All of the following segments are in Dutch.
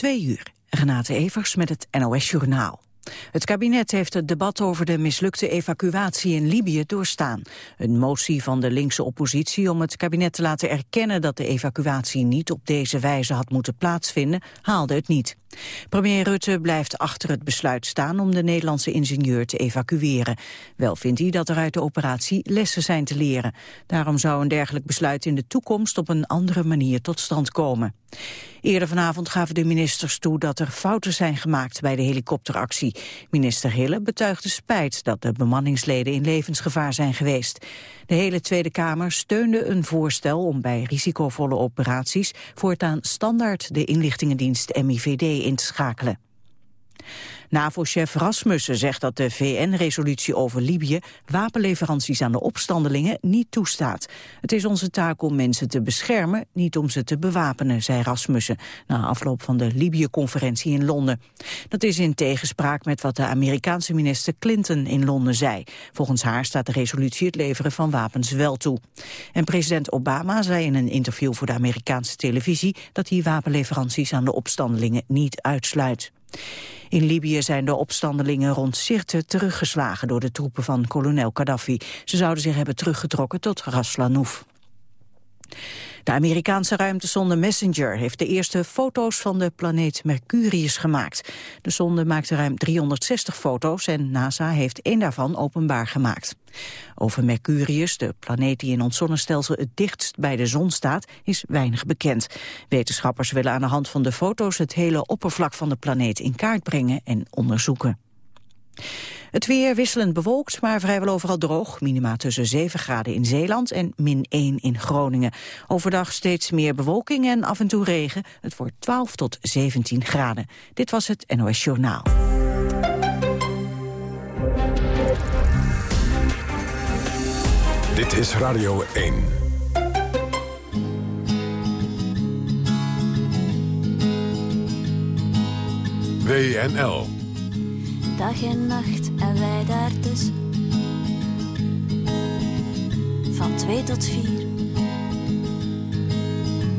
Twee uur. Renate Evers met het NOS Journaal. Het kabinet heeft het debat over de mislukte evacuatie in Libië doorstaan. Een motie van de linkse oppositie om het kabinet te laten erkennen dat de evacuatie niet op deze wijze had moeten plaatsvinden, haalde het niet. Premier Rutte blijft achter het besluit staan om de Nederlandse ingenieur te evacueren. Wel vindt hij dat er uit de operatie lessen zijn te leren. Daarom zou een dergelijk besluit in de toekomst op een andere manier tot stand komen. Eerder vanavond gaven de ministers toe dat er fouten zijn gemaakt bij de helikopteractie. Minister Hille betuigde spijt dat de bemanningsleden in levensgevaar zijn geweest. De hele Tweede Kamer steunde een voorstel om bij risicovolle operaties voortaan standaard de inlichtingendienst MIVD in te schakelen. NAVO-chef Rasmussen zegt dat de VN-resolutie over Libië wapenleveranties aan de opstandelingen niet toestaat. Het is onze taak om mensen te beschermen, niet om ze te bewapenen, zei Rasmussen na afloop van de Libië-conferentie in Londen. Dat is in tegenspraak met wat de Amerikaanse minister Clinton in Londen zei. Volgens haar staat de resolutie het leveren van wapens wel toe. En president Obama zei in een interview voor de Amerikaanse televisie dat hij wapenleveranties aan de opstandelingen niet uitsluit. In Libië zijn de opstandelingen rond Sirte teruggeslagen door de troepen van kolonel Gaddafi. Ze zouden zich hebben teruggetrokken tot Ras Lanouf. De Amerikaanse ruimtesonde Messenger heeft de eerste foto's van de planeet Mercurius gemaakt. De sonde maakte ruim 360 foto's en NASA heeft één daarvan openbaar gemaakt. Over Mercurius, de planeet die in ons zonnestelsel het dichtst bij de zon staat, is weinig bekend. Wetenschappers willen aan de hand van de foto's het hele oppervlak van de planeet in kaart brengen en onderzoeken. Het weer wisselend bewolkt, maar vrijwel overal droog. Minima tussen 7 graden in Zeeland en min 1 in Groningen. Overdag steeds meer bewolking en af en toe regen. Het wordt 12 tot 17 graden. Dit was het NOS Journaal. Dit is Radio 1. WNL. Dag en nacht en wij daar dus. Van twee tot vier.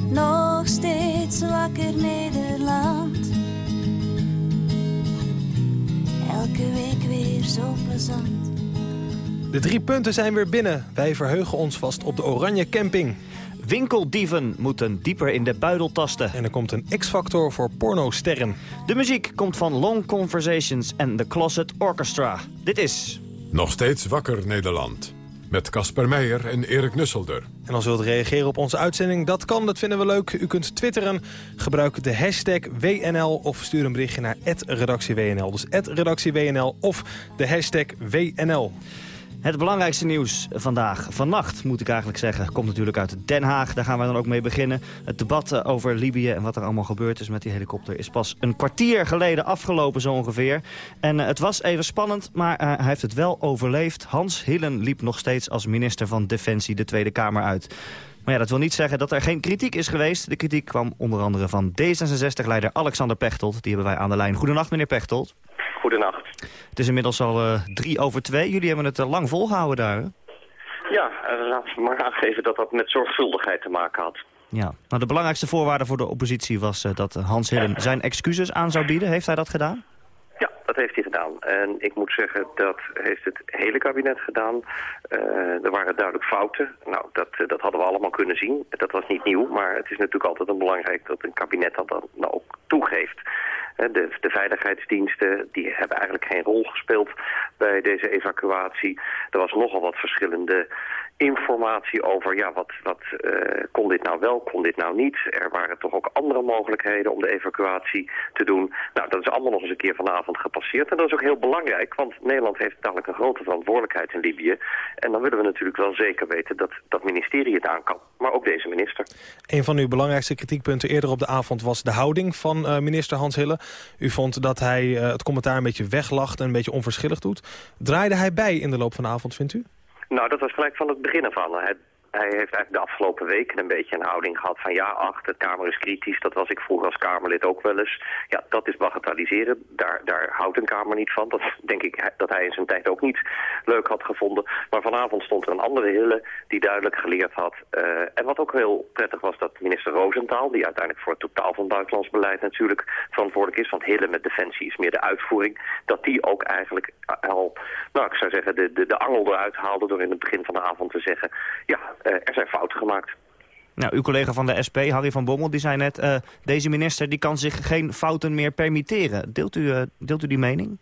Nog steeds wakker Nederland. Elke week weer zo plezant. De drie punten zijn weer binnen. Wij verheugen ons vast op de Oranje Camping. Winkeldieven moeten dieper in de buidel tasten. En er komt een X-factor voor pornosterren. De muziek komt van Long Conversations en The Closet Orchestra. Dit is... Nog steeds wakker Nederland. Met Casper Meijer en Erik Nusselder. En als u wilt reageren op onze uitzending, dat kan, dat vinden we leuk. U kunt twitteren, gebruik de hashtag WNL of stuur een berichtje naar redactieWNL. Dus redactieWNL of de hashtag WNL. Het belangrijkste nieuws vandaag, vannacht moet ik eigenlijk zeggen, komt natuurlijk uit Den Haag. Daar gaan we dan ook mee beginnen. Het debat eh, over Libië en wat er allemaal gebeurd is met die helikopter... is pas een kwartier geleden afgelopen zo ongeveer. En uh, het was even spannend, maar uh, hij heeft het wel overleefd. Hans Hillen liep nog steeds als minister van Defensie de Tweede Kamer uit. Maar ja, dat wil niet zeggen dat er geen kritiek is geweest. De kritiek kwam onder andere van D66-leider Alexander Pechtold. Die hebben wij aan de lijn. Goedenacht, meneer Pechtold. Goedenacht. Het is inmiddels al uh, drie over twee. Jullie hebben het uh, lang volgehouden daar, hè? Ja, uh, laten we maar aangeven dat dat met zorgvuldigheid te maken had. Ja, nou, de belangrijkste voorwaarde voor de oppositie was dat Hans Hillen zijn excuses aan zou bieden. Heeft hij dat gedaan? Ja, dat heeft hij gedaan. En ik moet zeggen, dat heeft het hele kabinet gedaan. Uh, er waren duidelijk fouten. Nou, dat, dat hadden we allemaal kunnen zien. Dat was niet nieuw, maar het is natuurlijk altijd een belangrijk dat een kabinet dat dan nou ook toegeeft. De, de, veiligheidsdiensten die hebben eigenlijk geen rol gespeeld bij deze evacuatie. Er was nogal wat verschillende informatie over ja, wat, wat uh, kon dit nou wel, kon dit nou niet. Er waren toch ook andere mogelijkheden om de evacuatie te doen. Nou, dat is allemaal nog eens een keer vanavond gepasseerd. En dat is ook heel belangrijk, want Nederland heeft dadelijk een grote verantwoordelijkheid in Libië. En dan willen we natuurlijk wel zeker weten dat dat ministerie het aan kan. Maar ook deze minister. Een van uw belangrijkste kritiekpunten eerder op de avond was de houding van uh, minister Hans Hille. U vond dat hij uh, het commentaar een beetje weglacht en een beetje onverschillig doet. Draaide hij bij in de loop van de avond, vindt u? Nou, dat was gelijk van het begin af aan. Hij hij heeft eigenlijk de afgelopen weken een beetje een houding gehad van ja, ach, de Kamer is kritisch. Dat was ik vroeger als Kamerlid ook wel eens. Ja, dat is bagatelliseren. Daar, daar houdt een Kamer niet van. Dat denk ik dat hij in zijn tijd ook niet leuk had gevonden. Maar vanavond stond er een andere Hille die duidelijk geleerd had. Uh, en wat ook heel prettig was dat minister Roosentaal, die uiteindelijk voor het totaal van buitenlands beleid natuurlijk verantwoordelijk is, want Hille met Defensie is meer de uitvoering, dat die ook eigenlijk al, nou ik zou zeggen, de, de, de angel eruit haalde door in het begin van de avond te zeggen, ja, er zijn fouten gemaakt. Nou, uw collega van de SP, Harry van Bommel, die zei net... Uh, deze minister die kan zich geen fouten meer permitteren. Deelt u, uh, deelt u die mening?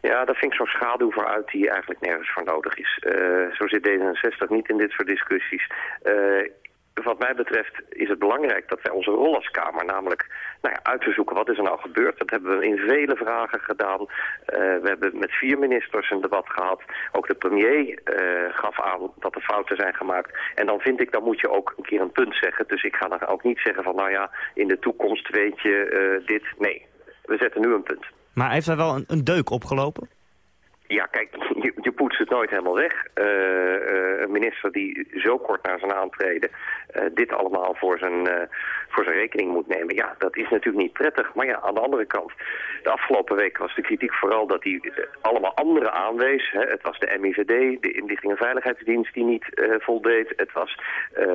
Ja, daar vind ik zo'n schaduw voor uit die eigenlijk nergens voor nodig is. Uh, zo zit D66 niet in dit soort discussies wat mij betreft is het belangrijk dat wij onze rol als Kamer, namelijk nou ja, uit te zoeken wat is er nou gebeurd. Dat hebben we in vele vragen gedaan. Uh, we hebben met vier ministers een debat gehad. Ook de premier uh, gaf aan dat er fouten zijn gemaakt. En dan vind ik, dan moet je ook een keer een punt zeggen. Dus ik ga dan ook niet zeggen van nou ja, in de toekomst weet je uh, dit. Nee, we zetten nu een punt. Maar heeft hij wel een deuk opgelopen? Ja, kijk, je, je poetst het nooit helemaal weg. Uh, uh, een minister die zo kort na zijn aantreden uh, dit allemaal voor zijn, voor zijn rekening moet nemen. Ja, dat is natuurlijk niet prettig. Maar ja, aan de andere kant, de afgelopen week was de kritiek vooral dat hij allemaal anderen aanwees. Hè. Het was de MIVD, de Inlichting en Veiligheidsdienst die niet voldeed. Het was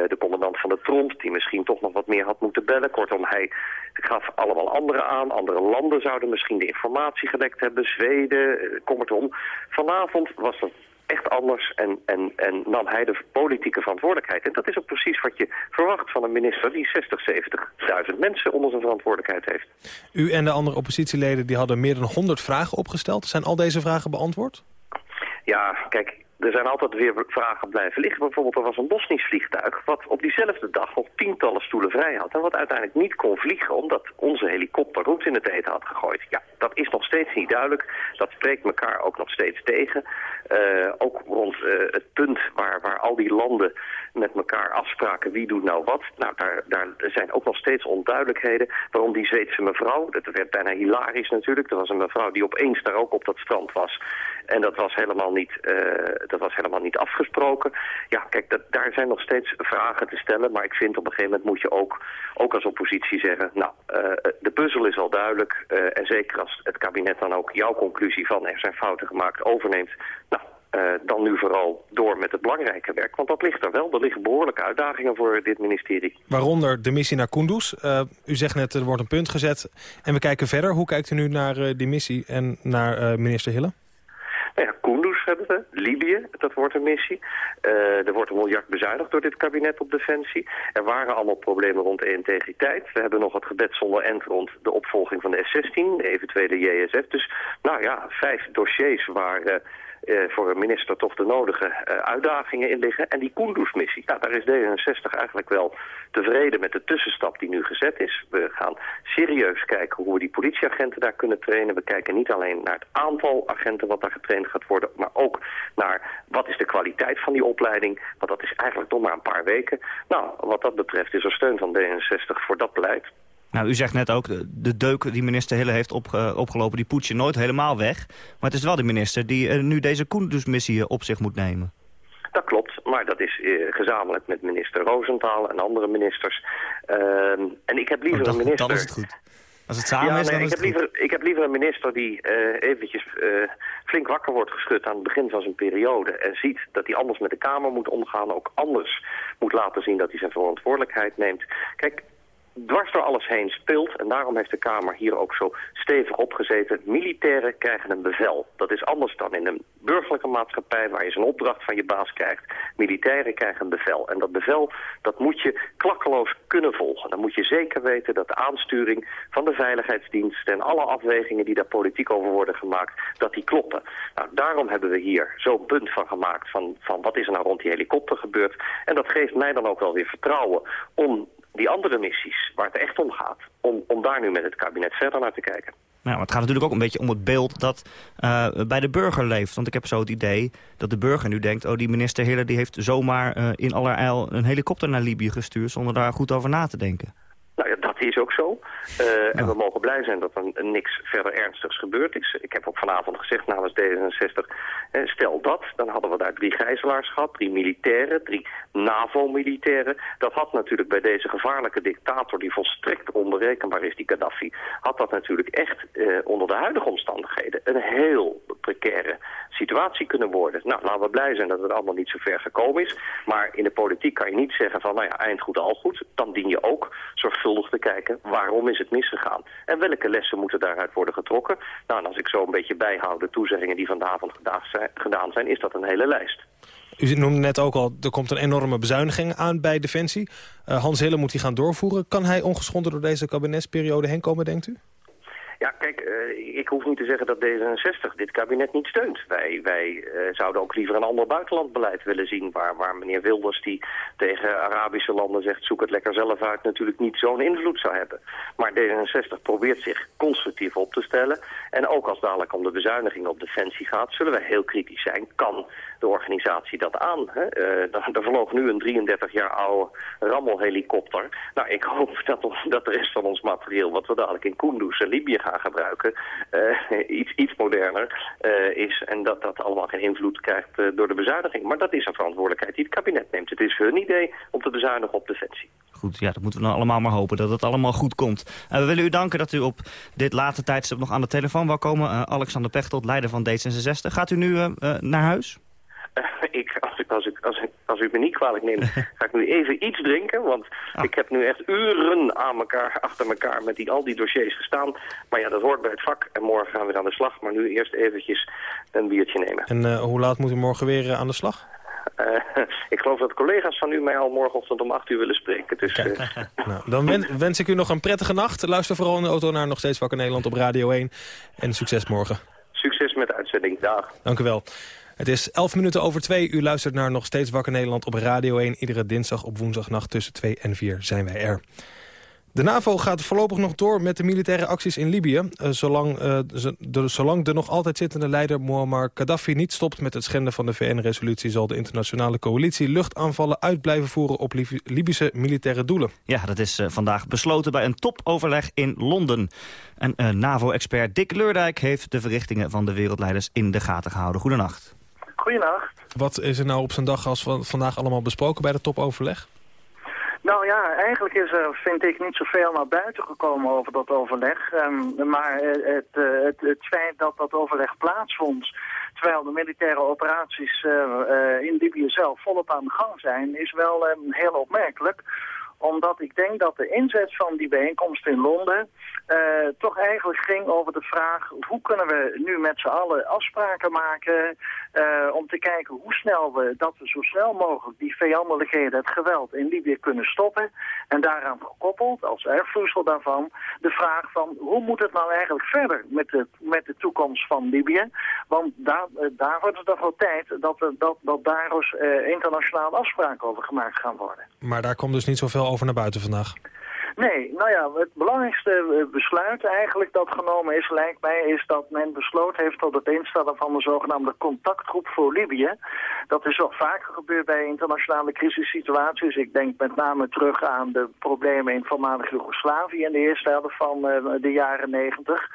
de commandant van de Tromp die misschien toch nog wat meer had moeten bellen. Kortom, hij gaf allemaal anderen aan. Andere landen zouden misschien de informatie gelekt hebben. Zweden, kom het om. Vanavond was het echt anders en, en, en nam hij de politieke verantwoordelijkheid. En dat is ook precies wat je verwacht van een minister die 60, 70.000 mensen onder zijn verantwoordelijkheid heeft. U en de andere oppositieleden die hadden meer dan 100 vragen opgesteld. Zijn al deze vragen beantwoord? Ja, kijk, er zijn altijd weer vragen blijven liggen. Bijvoorbeeld, er was een Bosnisch vliegtuig wat op diezelfde dag nog tientallen stoelen vrij had. En wat uiteindelijk niet kon vliegen omdat onze helikopter roet in het eten had gegooid. Ja, dat is nog steeds niet duidelijk. Dat spreekt elkaar ook nog steeds tegen. Uh, ook rond uh, het punt waar, waar al die landen met elkaar afspraken wie doet nou wat. Nou, daar, daar zijn ook nog steeds onduidelijkheden. Waarom die Zweedse mevrouw, dat werd bijna hilarisch natuurlijk. Er was een mevrouw die opeens daar ook op dat strand was. En dat was helemaal niet, uh, dat was helemaal niet afgesproken. Ja, kijk, dat, daar zijn nog steeds vragen te stellen. Maar ik vind op een gegeven moment moet je ook, ook als oppositie zeggen... nou, de puzzel is al duidelijk. en zeker als het kabinet dan ook jouw conclusie van er zijn fouten gemaakt overneemt... Nou, uh, dan nu vooral door met het belangrijke werk. Want dat ligt er wel. Er liggen behoorlijke uitdagingen voor dit ministerie. Waaronder de missie naar Kunduz. Uh, u zegt net, er wordt een punt gezet. En we kijken verder. Hoe kijkt u nu naar uh, die missie en naar minister Hille? Nou ja, Kunduz hebben we. Libië, dat wordt een missie. er wordt een miljard bezuinigd door dit kabinet op defensie. Er waren allemaal problemen rond de integriteit. We hebben nog het gebed zonder end rond de opvolging van de F-16, de eventuele JSF. Dus nou ja, vijf dossiers waar uh, voor een minister toch de nodige uh, uitdagingen in liggen. En die Kunduz-missie, daar is D66 eigenlijk wel tevreden met de tussenstap die nu gezet is. We gaan serieus kijken hoe we die politieagenten daar kunnen trainen. We kijken niet alleen naar het aantal agenten wat daar getraind gaat worden, maar ook naar wat is de kwaliteit van die opleiding. Want dat is eigenlijk nog maar een paar weken. Nou, wat dat betreft is er steun van D66 voor dat beleid. Nou, u zegt net ook, de deuk die minister Hille heeft opgelopen... die poets je nooit helemaal weg. Maar het is wel de minister die uh, nu deze Koenders-missie op zich moet nemen. Dat klopt, maar dat is uh, gezamenlijk met minister Roosentaal en andere ministers. Uh, en ik heb liever oh, dat, een minister... Dan is het goed. Als het samen ja, is, nee, dan ik is heb liever, Ik heb liever een minister die uh, eventjes uh, flink wakker wordt geschud aan het begin van zijn periode. En ziet dat hij anders met de Kamer moet omgaan. Ook anders moet laten zien dat hij zijn verantwoordelijkheid neemt. Kijk, dwars door alles heen speelt. En daarom heeft de Kamer hier ook zo stevig opgezeten. Militairen krijgen een bevel. Dat is anders dan in een burgerlijke maatschappij waar je zo'n opdracht van je baas krijgt. Militairen krijgen een bevel. En dat bevel, dat moet je klakkeloos kunnen volgen. Dan moet je zeker weten dat de aansturing van de veiligheidsdiensten en alle afwegingen die daar politiek over worden gemaakt, dat die kloppen. Nou, daarom hebben we hier zo'n punt van gemaakt van, van wat is er nou rond die helikopter gebeurd. En dat geeft mij dan ook wel weer vertrouwen om die andere missies, waar het echt om gaat... om, om daar nu met het kabinet verder naar te kijken. Nou, maar het gaat natuurlijk ook een beetje om het beeld dat uh, bij de burger leeft. Want ik heb zo het idee dat de burger nu denkt... oh, die minister Hille die heeft zomaar uh, in allerijl een helikopter naar Libië gestuurd... zonder daar goed over na te denken. Dat dat is ook zo. Uh, En we mogen blij zijn dat er niks verder ernstigs gebeurd is. Ik heb ook vanavond gezegd namens D66, eh, stel dat, dan hadden we daar drie gijzelaars gehad, drie militairen, drie NAVO-militairen. Dat had natuurlijk bij deze gevaarlijke dictator, die volstrekt onberekenbaar is, die Gaddafi, had dat natuurlijk echt eh, onder de huidige omstandigheden een heel precaire situatie kunnen worden. Nou, laten we blij zijn dat het allemaal niet zo ver gekomen is. Maar in de politiek kan je niet zeggen van, nou ja, eind goed, al goed. Dan dien je ook zorgvuldig te kijken, waarom is het misgegaan? En welke lessen moeten daaruit worden getrokken? Nou, als ik zo een beetje bijhoud de toezeggingen die vanavond gedaan zijn, is dat een hele lijst. U noemde net ook al, er komt een enorme bezuiniging aan bij Defensie. Uh, Hans Hille moet die gaan doorvoeren. Kan hij ongeschonden door deze kabinetsperiode heen komen, denkt u? Ja, kijk, uh, ik hoef niet te zeggen dat D66 dit kabinet niet steunt. Wij, wij uh, zouden ook liever een ander buitenlandbeleid willen zien... Waar, waar meneer Wilders, die tegen Arabische landen zegt... zoek het lekker zelf uit, natuurlijk niet zo'n invloed zou hebben. Maar D66 probeert zich constructief op te stellen. En ook als dadelijk om de bezuiniging op defensie gaat... zullen wij heel kritisch zijn. Kan de organisatie dat aan? Hè? Uh, er vloog nu een 33 jaar oude rammelhelikopter. Nou, ik hoop dat, dat de rest van ons materieel... wat we dadelijk in Kunduz en Libië gaan gebruiken, uh, iets, iets moderner uh, is. En dat dat allemaal geen invloed krijgt uh, door de bezuiniging. Maar dat is een verantwoordelijkheid die het kabinet neemt. Het is hun idee om te bezuinigen op defensie. Goed, ja, dat moeten we dan allemaal maar hopen dat het allemaal goed komt. we willen u danken dat u op dit late tijdstip nog aan de telefoon wou komen. Alexander Pechtold, leider van D66. Gaat u nu naar huis? Ik, als, ik, als, ik, als, ik, als u me niet kwalijk neemt, ga ik nu even iets drinken. Want ah. ik heb nu echt uren aan elkaar, achter elkaar met die, al die dossiers gestaan. Maar ja, dat hoort bij het vak. En morgen gaan we aan de slag. Maar nu eerst eventjes een biertje nemen. En uh, hoe laat moet u morgen weer uh, aan de slag? Uh, ik geloof dat collega's van u mij al morgenochtend om 8 uur willen spreken. Dus, nou, dan wens ik u nog een prettige nacht. Luister vooral in de auto naar Nog Steeds Wakker Nederland op Radio 1. En succes morgen. Succes met de uitzending. Dag. Dank u wel. Het is 11 minuten over 2. U luistert naar Nog Steeds Wakker Nederland op Radio 1. Iedere dinsdag op woensdagnacht tussen 2 en 4 zijn wij er. De NAVO gaat voorlopig nog door met de militaire acties in Libië. Uh, zolang, uh, de, zolang de nog altijd zittende leider Muammar Gaddafi niet stopt met het schenden van de VN-resolutie... zal de internationale coalitie luchtaanvallen uit blijven voeren op Libische militaire doelen. Ja, dat is uh, vandaag besloten bij een topoverleg in Londen. En NAVO-expert Dick Leurdijk heeft de verrichtingen van de wereldleiders in de gaten gehouden. Goedenacht. Goedenacht. Wat is er nou op zo'n dag als van vandaag allemaal besproken bij de topoverleg? Nou ja, eigenlijk is er, vind ik, niet zoveel naar buiten gekomen over dat overleg. Um, maar het, uh, het, het, feit dat dat overleg plaatsvond, terwijl de militaire operaties uh, uh, in Libië zelf volop aan de gang zijn, is wel um, heel opmerkelijk omdat ik denk dat de inzet van die bijeenkomst in Londen uh, toch eigenlijk ging over de vraag... hoe kunnen we nu met z'n allen afspraken maken... Uh, om te kijken hoe snel we, dat we zo snel mogelijk die vijandelijkheden, het geweld in Libië kunnen stoppen. En daaraan gekoppeld, als erfvloeisel daarvan, de vraag van hoe moet het nou eigenlijk verder met de, met de toekomst van Libië? Want daar, uh, daar wordt het toch wel tijd dat, dat, dat daar dus, internationale afspraken over gemaakt gaan worden. Maar daar komt dus niet zoveel over naar buiten vandaag? Nee, nou ja, het belangrijkste eh, besluit eigenlijk dat genomen is, lijkt mij, is dat men besloten heeft tot het instellen van de zogenaamde contactgroep voor Libië. Dat is wel vaker gebeurd bij internationale crisissituaties. Ik denk met name terug aan de problemen in voormalig Joegoslavië in de eerste helft van uh, de jaren negentig.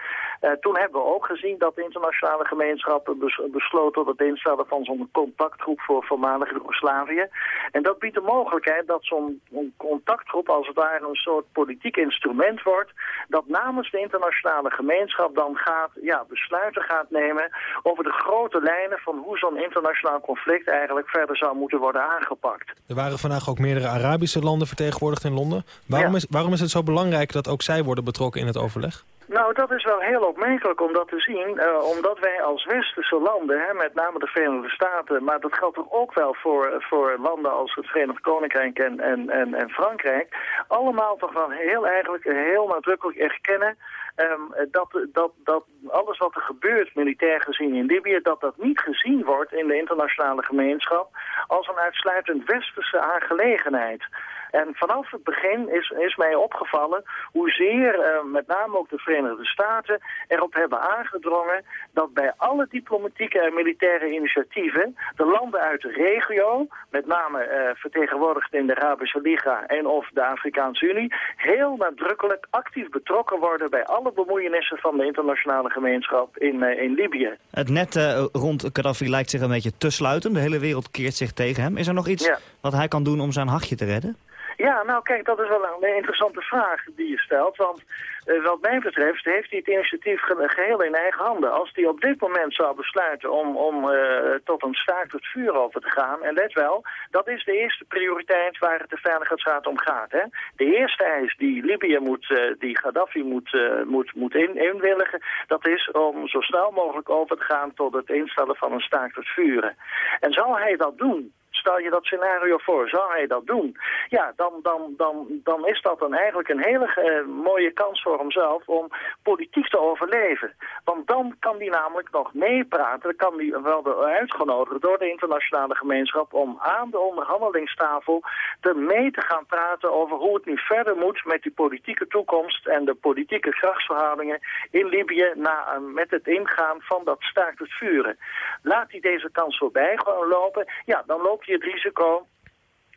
Uh, toen hebben we ook gezien dat de internationale gemeenschap bes besloot tot het instellen van zo'n contactgroep voor voormalig Joegoslavië. En dat biedt de mogelijkheid dat zo'n contactgroep als het ware een soort politiek instrument wordt... dat namens de internationale gemeenschap dan gaat, ja, besluiten gaat nemen... over de grote lijnen van hoe zo'n internationaal conflict eigenlijk verder zou moeten worden aangepakt. Er waren vandaag ook meerdere Arabische landen vertegenwoordigd in Londen. Waarom, ja. is, waarom is het zo belangrijk dat ook zij worden betrokken in het overleg? Nou, dat is wel heel opmerkelijk om dat te zien. Uh, omdat wij als westerse landen, hè, met name de Verenigde Staten... maar dat geldt ook wel voor, voor landen als het Verenigd Koninkrijk en, en, en, Frankrijk... allemaal toch wel heel eigenlijk heel nadrukkelijk erkennen... Um, dat, dat, dat alles wat er gebeurt, militair gezien in Libië... dat dat niet gezien wordt in de internationale gemeenschap... als een uitsluitend westerse aangelegenheid. En vanaf het begin is, is mij opgevallen hoezeer uh, met name ook de Verenigde Staten erop hebben aangedrongen dat bij alle diplomatieke en militaire initiatieven de landen uit de regio, met name uh, vertegenwoordigd in de Arabische Liga en of de Afrikaanse Unie, heel nadrukkelijk actief betrokken worden bij alle bemoeienissen van de internationale gemeenschap in, uh, in Libië. Het net rond Gaddafi lijkt zich een beetje te sluiten. De hele wereld keert zich tegen hem. Is er nog iets ja. wat hij kan doen om zijn hachje te redden? Ja, nou kijk, dat is wel een interessante vraag die je stelt. Want uh, wat mij betreft heeft hij het initiatief ge geheel in eigen handen. Als hij op dit moment zou besluiten om, om uh, tot een staakt het vuur over te gaan... en let wel, dat is de eerste prioriteit waar het de Veiligheidsraad om gaat. Hè? De eerste eis die Libië moet, uh, die Gaddafi moet, moet, moet in, inwilligen... dat is om zo snel mogelijk over te gaan tot het instellen van een staakt het vuren. En zal hij dat doen stel je dat scenario voor, zou hij dat doen? Ja, dan, dan, dan, dan is dat dan eigenlijk een hele uh, mooie kans voor hemzelf om politiek te overleven. Want dan kan hij namelijk nog meepraten, dan kan hij wel uitgenodigd door de internationale gemeenschap om aan de onderhandelingstafel te mee te gaan praten over hoe het nu verder moet met die politieke toekomst en de politieke krachtsverhoudingen in Libië na, uh, met het ingaan van dat staakt het vuren. Laat hij deze kans voorbij gewoon lopen, ja, dan je het risico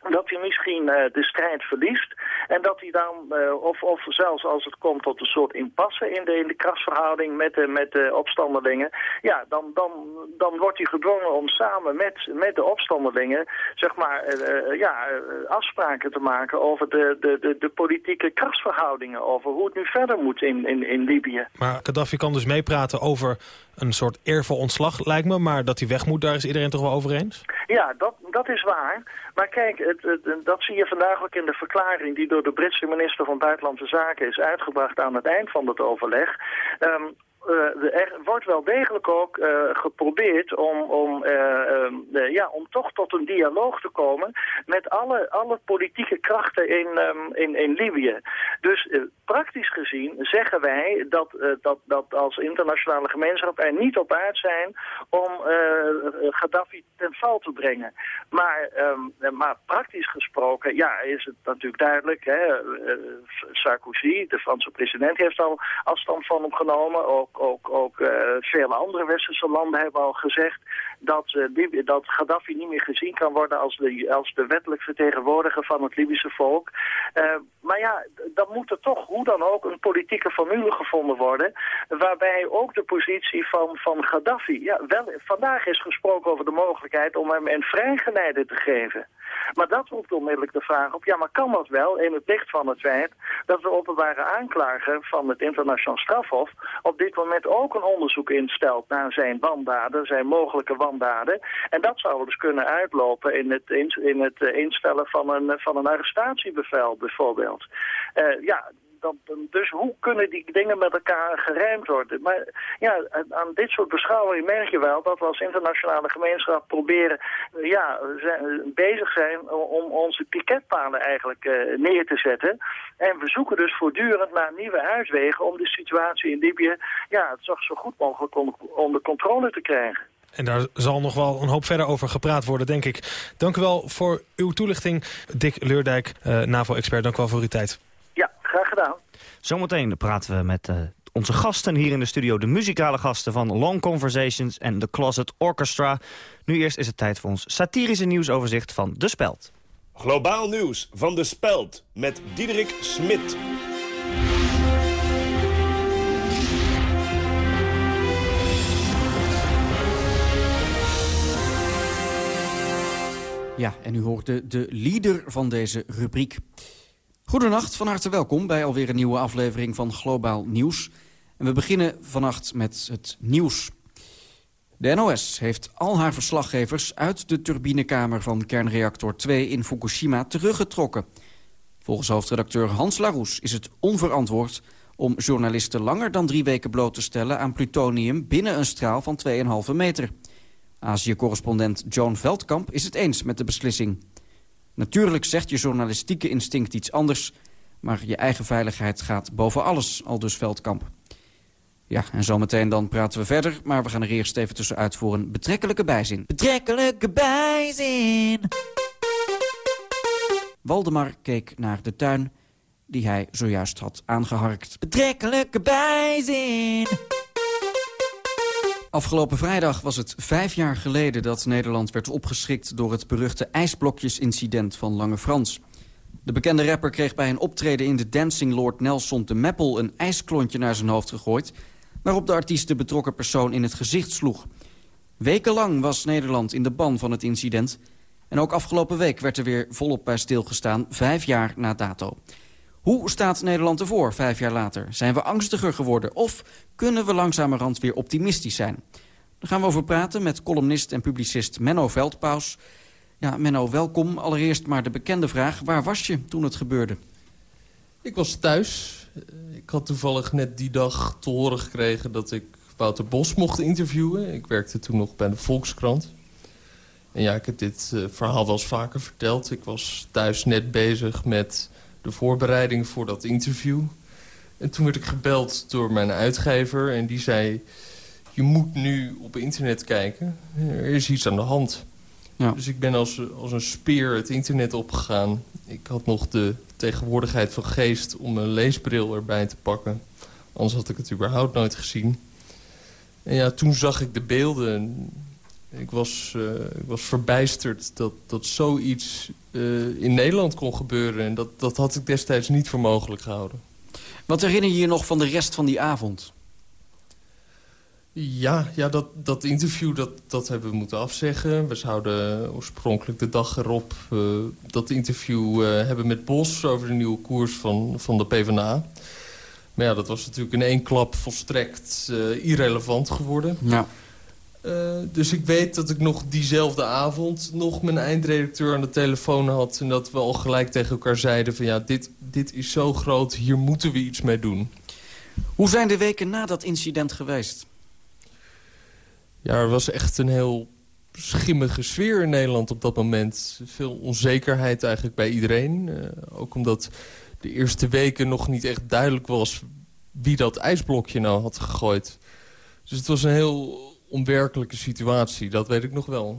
dat hij misschien uh, de strijd verliest. En dat hij dan, uh, of, of zelfs als het komt tot een soort impasse in de, in de krachtsverhouding met de, met de opstandelingen. Ja, dan, dan, dan wordt hij gedwongen om samen met, met de opstandelingen, zeg maar, uh, ja, afspraken te maken over de, de, de, de politieke krachtsverhoudingen. Over hoe het nu verder moet in, in, in Libië. Maar Gaddafi kan dus meepraten over een soort eervol ontslag, lijkt me. Maar dat hij weg moet, daar is iedereen toch wel over eens? Ja, dat, dat is waar. Maar kijk, het, dat zie je vandaag ook in de verklaring die door de Britse minister van Buitenlandse Zaken is uitgebracht aan het eind van het overleg. Uh, er wordt wel degelijk ook uh, geprobeerd om, om, uh, ja, om toch tot een dialoog te komen met alle, alle politieke krachten in, um, in, in Libië. Dus praktisch gezien zeggen wij dat, dat, dat als internationale gemeenschap er niet op uit zijn om Gaddafi ten val te brengen. Maar, um, maar praktisch gesproken, ja, is het natuurlijk duidelijk. Hè, Sarkozy, de Franse president, heeft al afstand van hem genomen. Ook ook, ook uh, vele andere westerse landen hebben al gezegd dat, uh, dat Gaddafi niet meer gezien kan worden als de, als de wettelijk vertegenwoordiger van het Libische volk. Uh, maar ja, dan moet er toch hoe dan ook een politieke formule gevonden worden, waarbij ook de positie van, van Gaddafi, ja, wel, vandaag is gesproken over de mogelijkheid om hem een vrijgeleide te geven. Maar dat roept onmiddellijk de vraag op, ja, maar kan dat wel in het licht van het feit dat de openbare aanklager van het internationaal strafhof op dit moment ook een onderzoek instelt naar zijn wandaden, zijn mogelijke wandaden. En dat zou dus kunnen uitlopen in het, in, in het eh, instellen van een, van een arrestatiebevel bijvoorbeeld. Uh, ja, dus hoe kunnen die dingen met elkaar gerijmd worden? Maar ja, aan dit soort beschouwingen merk je wel dat we als internationale gemeenschap proberen, ja, zijn, bezig zijn om onze piketpalen eigenlijk uh, neer te zetten. En we zoeken dus voortdurend naar nieuwe uitwegen om de situatie in Libië, ja, het zo goed mogelijk onder controle te krijgen. En daar zal nog wel een hoop verder over gepraat worden, denk ik. Dank u wel voor uw toelichting, Dick Leurdijk, NAVO-expert. Dank u wel voor uw tijd. Graag gedaan. Zometeen praten we met uh, onze gasten hier in de studio. De muzikale gasten van Long Conversations en The Closet Orchestra. Nu eerst is het tijd voor ons satirische nieuwsoverzicht van De Speld. Globaal nieuws van De Speld met Diederik Smit. Ja, en u hoort de, de leader van deze rubriek. Goedenacht, van harte welkom bij alweer een nieuwe aflevering van Globaal Nieuws. En we beginnen vannacht met het nieuws. De NOS heeft al haar verslaggevers uit de turbinekamer van kernreactor 2 in Fukushima teruggetrokken. Volgens hoofdredacteur Hans Laroes is het onverantwoord om journalisten langer dan drie weken bloot te stellen aan plutonium binnen een straal van 2,5 meter. Azië-correspondent Joan Veldkamp is het eens met de beslissing. Natuurlijk zegt je journalistieke instinct iets anders... maar je eigen veiligheid gaat boven alles, al dus Veldkamp. Ja, en zometeen dan praten we verder... maar we gaan er eerst even tussenuit voor een betrekkelijke bijzin. Betrekkelijke bijzin! Waldemar keek naar de tuin die hij zojuist had aangeharkt. Betrekkelijke bijzin! Afgelopen vrijdag was het vijf jaar geleden dat Nederland werd opgeschrikt... door het beruchte ijsblokjesincident van Lange Frans. De bekende rapper kreeg bij een optreden in de Dancing Lord Nelson de Meppel... een ijsklontje naar zijn hoofd gegooid... waarop de artiest de betrokken persoon in het gezicht sloeg. Wekenlang was Nederland in de ban van het incident... en ook afgelopen week werd er weer volop bij stilgestaan, vijf jaar na dato. Hoe staat Nederland ervoor, vijf jaar later? Zijn we angstiger geworden of kunnen we langzamerhand weer optimistisch zijn? Daar gaan we over praten met columnist en publicist Menno Veldpaus. Ja, Menno, welkom. Allereerst maar de bekende vraag. Waar was je toen het gebeurde? Ik was thuis. Ik had toevallig net die dag te horen gekregen dat ik Wouter Bos mocht interviewen. Ik werkte toen nog bij de Volkskrant. En ja, ik heb dit uh, verhaal wel eens vaker verteld. Ik was thuis net bezig met de voorbereiding voor dat interview. En toen werd ik gebeld door mijn uitgever en die zei... je moet nu op internet kijken, er is iets aan de hand. Ja. Dus ik ben als, als een speer het internet opgegaan. Ik had nog de tegenwoordigheid van geest om een leesbril erbij te pakken. Anders had ik het überhaupt nooit gezien. En ja, toen zag ik de beelden. Ik was, uh, ik was verbijsterd dat, dat zoiets uh, in Nederland kon gebeuren. En dat, dat had ik destijds niet voor mogelijk gehouden. Wat herinner je je nog van de rest van die avond? Ja, ja dat, dat interview dat, dat hebben we moeten afzeggen. We zouden oorspronkelijk de dag erop uh, dat interview uh, hebben met Bos... over de nieuwe koers van, van de PvdA. Maar ja, dat was natuurlijk in één klap volstrekt uh, irrelevant geworden. Ja. Uh, dus ik weet dat ik nog diezelfde avond nog mijn eindredacteur aan de telefoon had... en dat we al gelijk tegen elkaar zeiden van ja, dit, dit is zo groot, hier moeten we iets mee doen. Hoe zijn de weken na dat incident geweest? Ja, er was echt een heel schimmige sfeer in Nederland op dat moment. Veel onzekerheid eigenlijk bij iedereen. Uh, ook omdat de eerste weken nog niet echt duidelijk was wie dat ijsblokje nou had gegooid. Dus het was een heel onwerkelijke situatie, dat weet ik nog wel.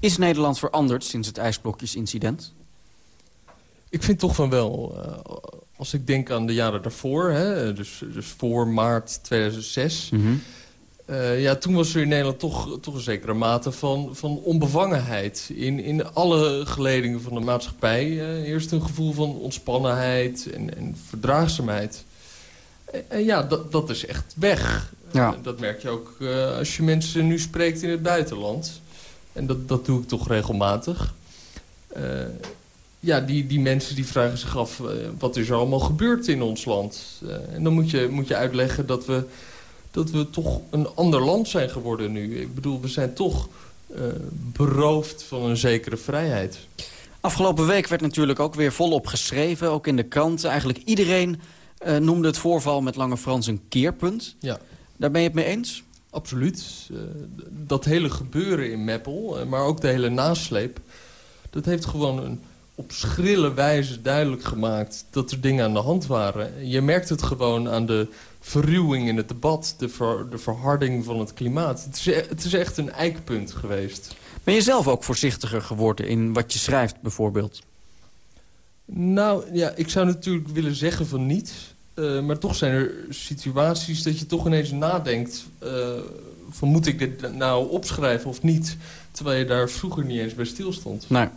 Is Nederland veranderd sinds het ijsblokjesincident? Ik vind toch van wel. Uh, als ik denk aan de jaren daarvoor, hè, dus, dus voor maart 2006... Mm -hmm. uh, ja, toen was er in Nederland toch, toch een zekere mate van, van onbevangenheid. In, in alle geledingen van de maatschappij. Uh, eerst een gevoel van ontspannenheid en, en verdraagzaamheid. En ja, dat, dat is echt weg. Ja. Dat merk je ook uh, als je mensen nu spreekt in het buitenland. En dat, dat doe ik toch regelmatig. Uh, ja, die, die mensen die vragen zich af wat is er allemaal gebeurd in ons land. en dan moet je, moet je uitleggen dat we, dat we toch een ander land zijn geworden nu. Ik bedoel, we zijn toch beroofd van een zekere vrijheid. Afgelopen week werd natuurlijk ook weer volop geschreven, ook in de kranten. Eigenlijk iedereen uh, noemde het voorval met Lange Frans een keerpunt. Ja. Daar ben je het mee eens? Absoluut. Uh, dat hele gebeuren in Meppel, uh, maar ook de hele nasleep... dat heeft gewoon een, op schrille wijze duidelijk gemaakt dat er dingen aan de hand waren. Je merkt het gewoon aan de verruwing in het debat, de, ver, de verharding van het klimaat. Het is, het is echt een eikpunt geweest. Ben je zelf ook voorzichtiger geworden in wat je schrijft bijvoorbeeld? Nou, ja, ik zou natuurlijk willen zeggen van niet. Uh, maar toch zijn er situaties dat je toch ineens nadenkt... Uh, van moet ik dit nou opschrijven of niet? Terwijl je daar vroeger niet eens bij stilstond. Nee.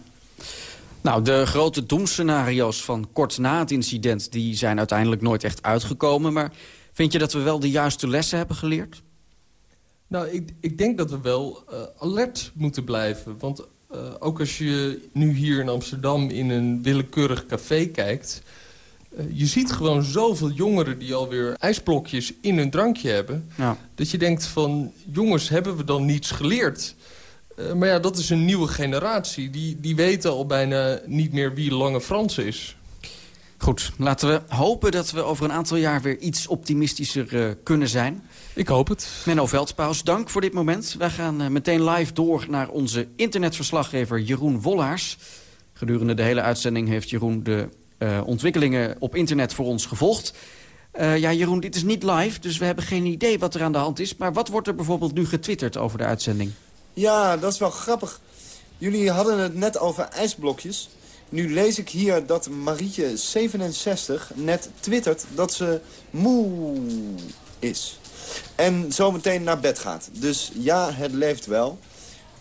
Nou, de grote doemscenario's van kort na het incident... die zijn uiteindelijk nooit echt uitgekomen. Maar vind je dat we wel de juiste lessen hebben geleerd? Nou, ik, ik denk dat we wel uh, alert moeten blijven. Want ook als je nu hier in Amsterdam in een willekeurig café kijkt... Uh, je ziet gewoon zoveel jongeren die alweer ijsblokjes in hun drankje hebben... Ja. dat je denkt van, jongens, hebben we dan niets geleerd? Uh, maar ja, dat is een nieuwe generatie. Die, die weten al bijna niet meer wie Lange Frans is. Goed, laten we hopen dat we over een aantal jaar weer iets optimistischer kunnen zijn... Ik hoop het. Menno Veldpaus, dank voor dit moment. Wij gaan uh, meteen live door naar onze internetverslaggever Jeroen Wollaars. Gedurende de hele uitzending heeft Jeroen de uh, ontwikkelingen op internet voor ons gevolgd. Uh, ja, Jeroen, dit is niet live, dus we hebben geen idee wat er aan de hand is. Maar wat wordt er bijvoorbeeld nu getwitterd over de uitzending? Ja, dat is wel grappig. Jullie hadden het net over ijsblokjes. Nu lees ik hier dat Marietje67 net twittert dat ze moe is. En zometeen naar bed gaat. Dus ja, het leeft wel.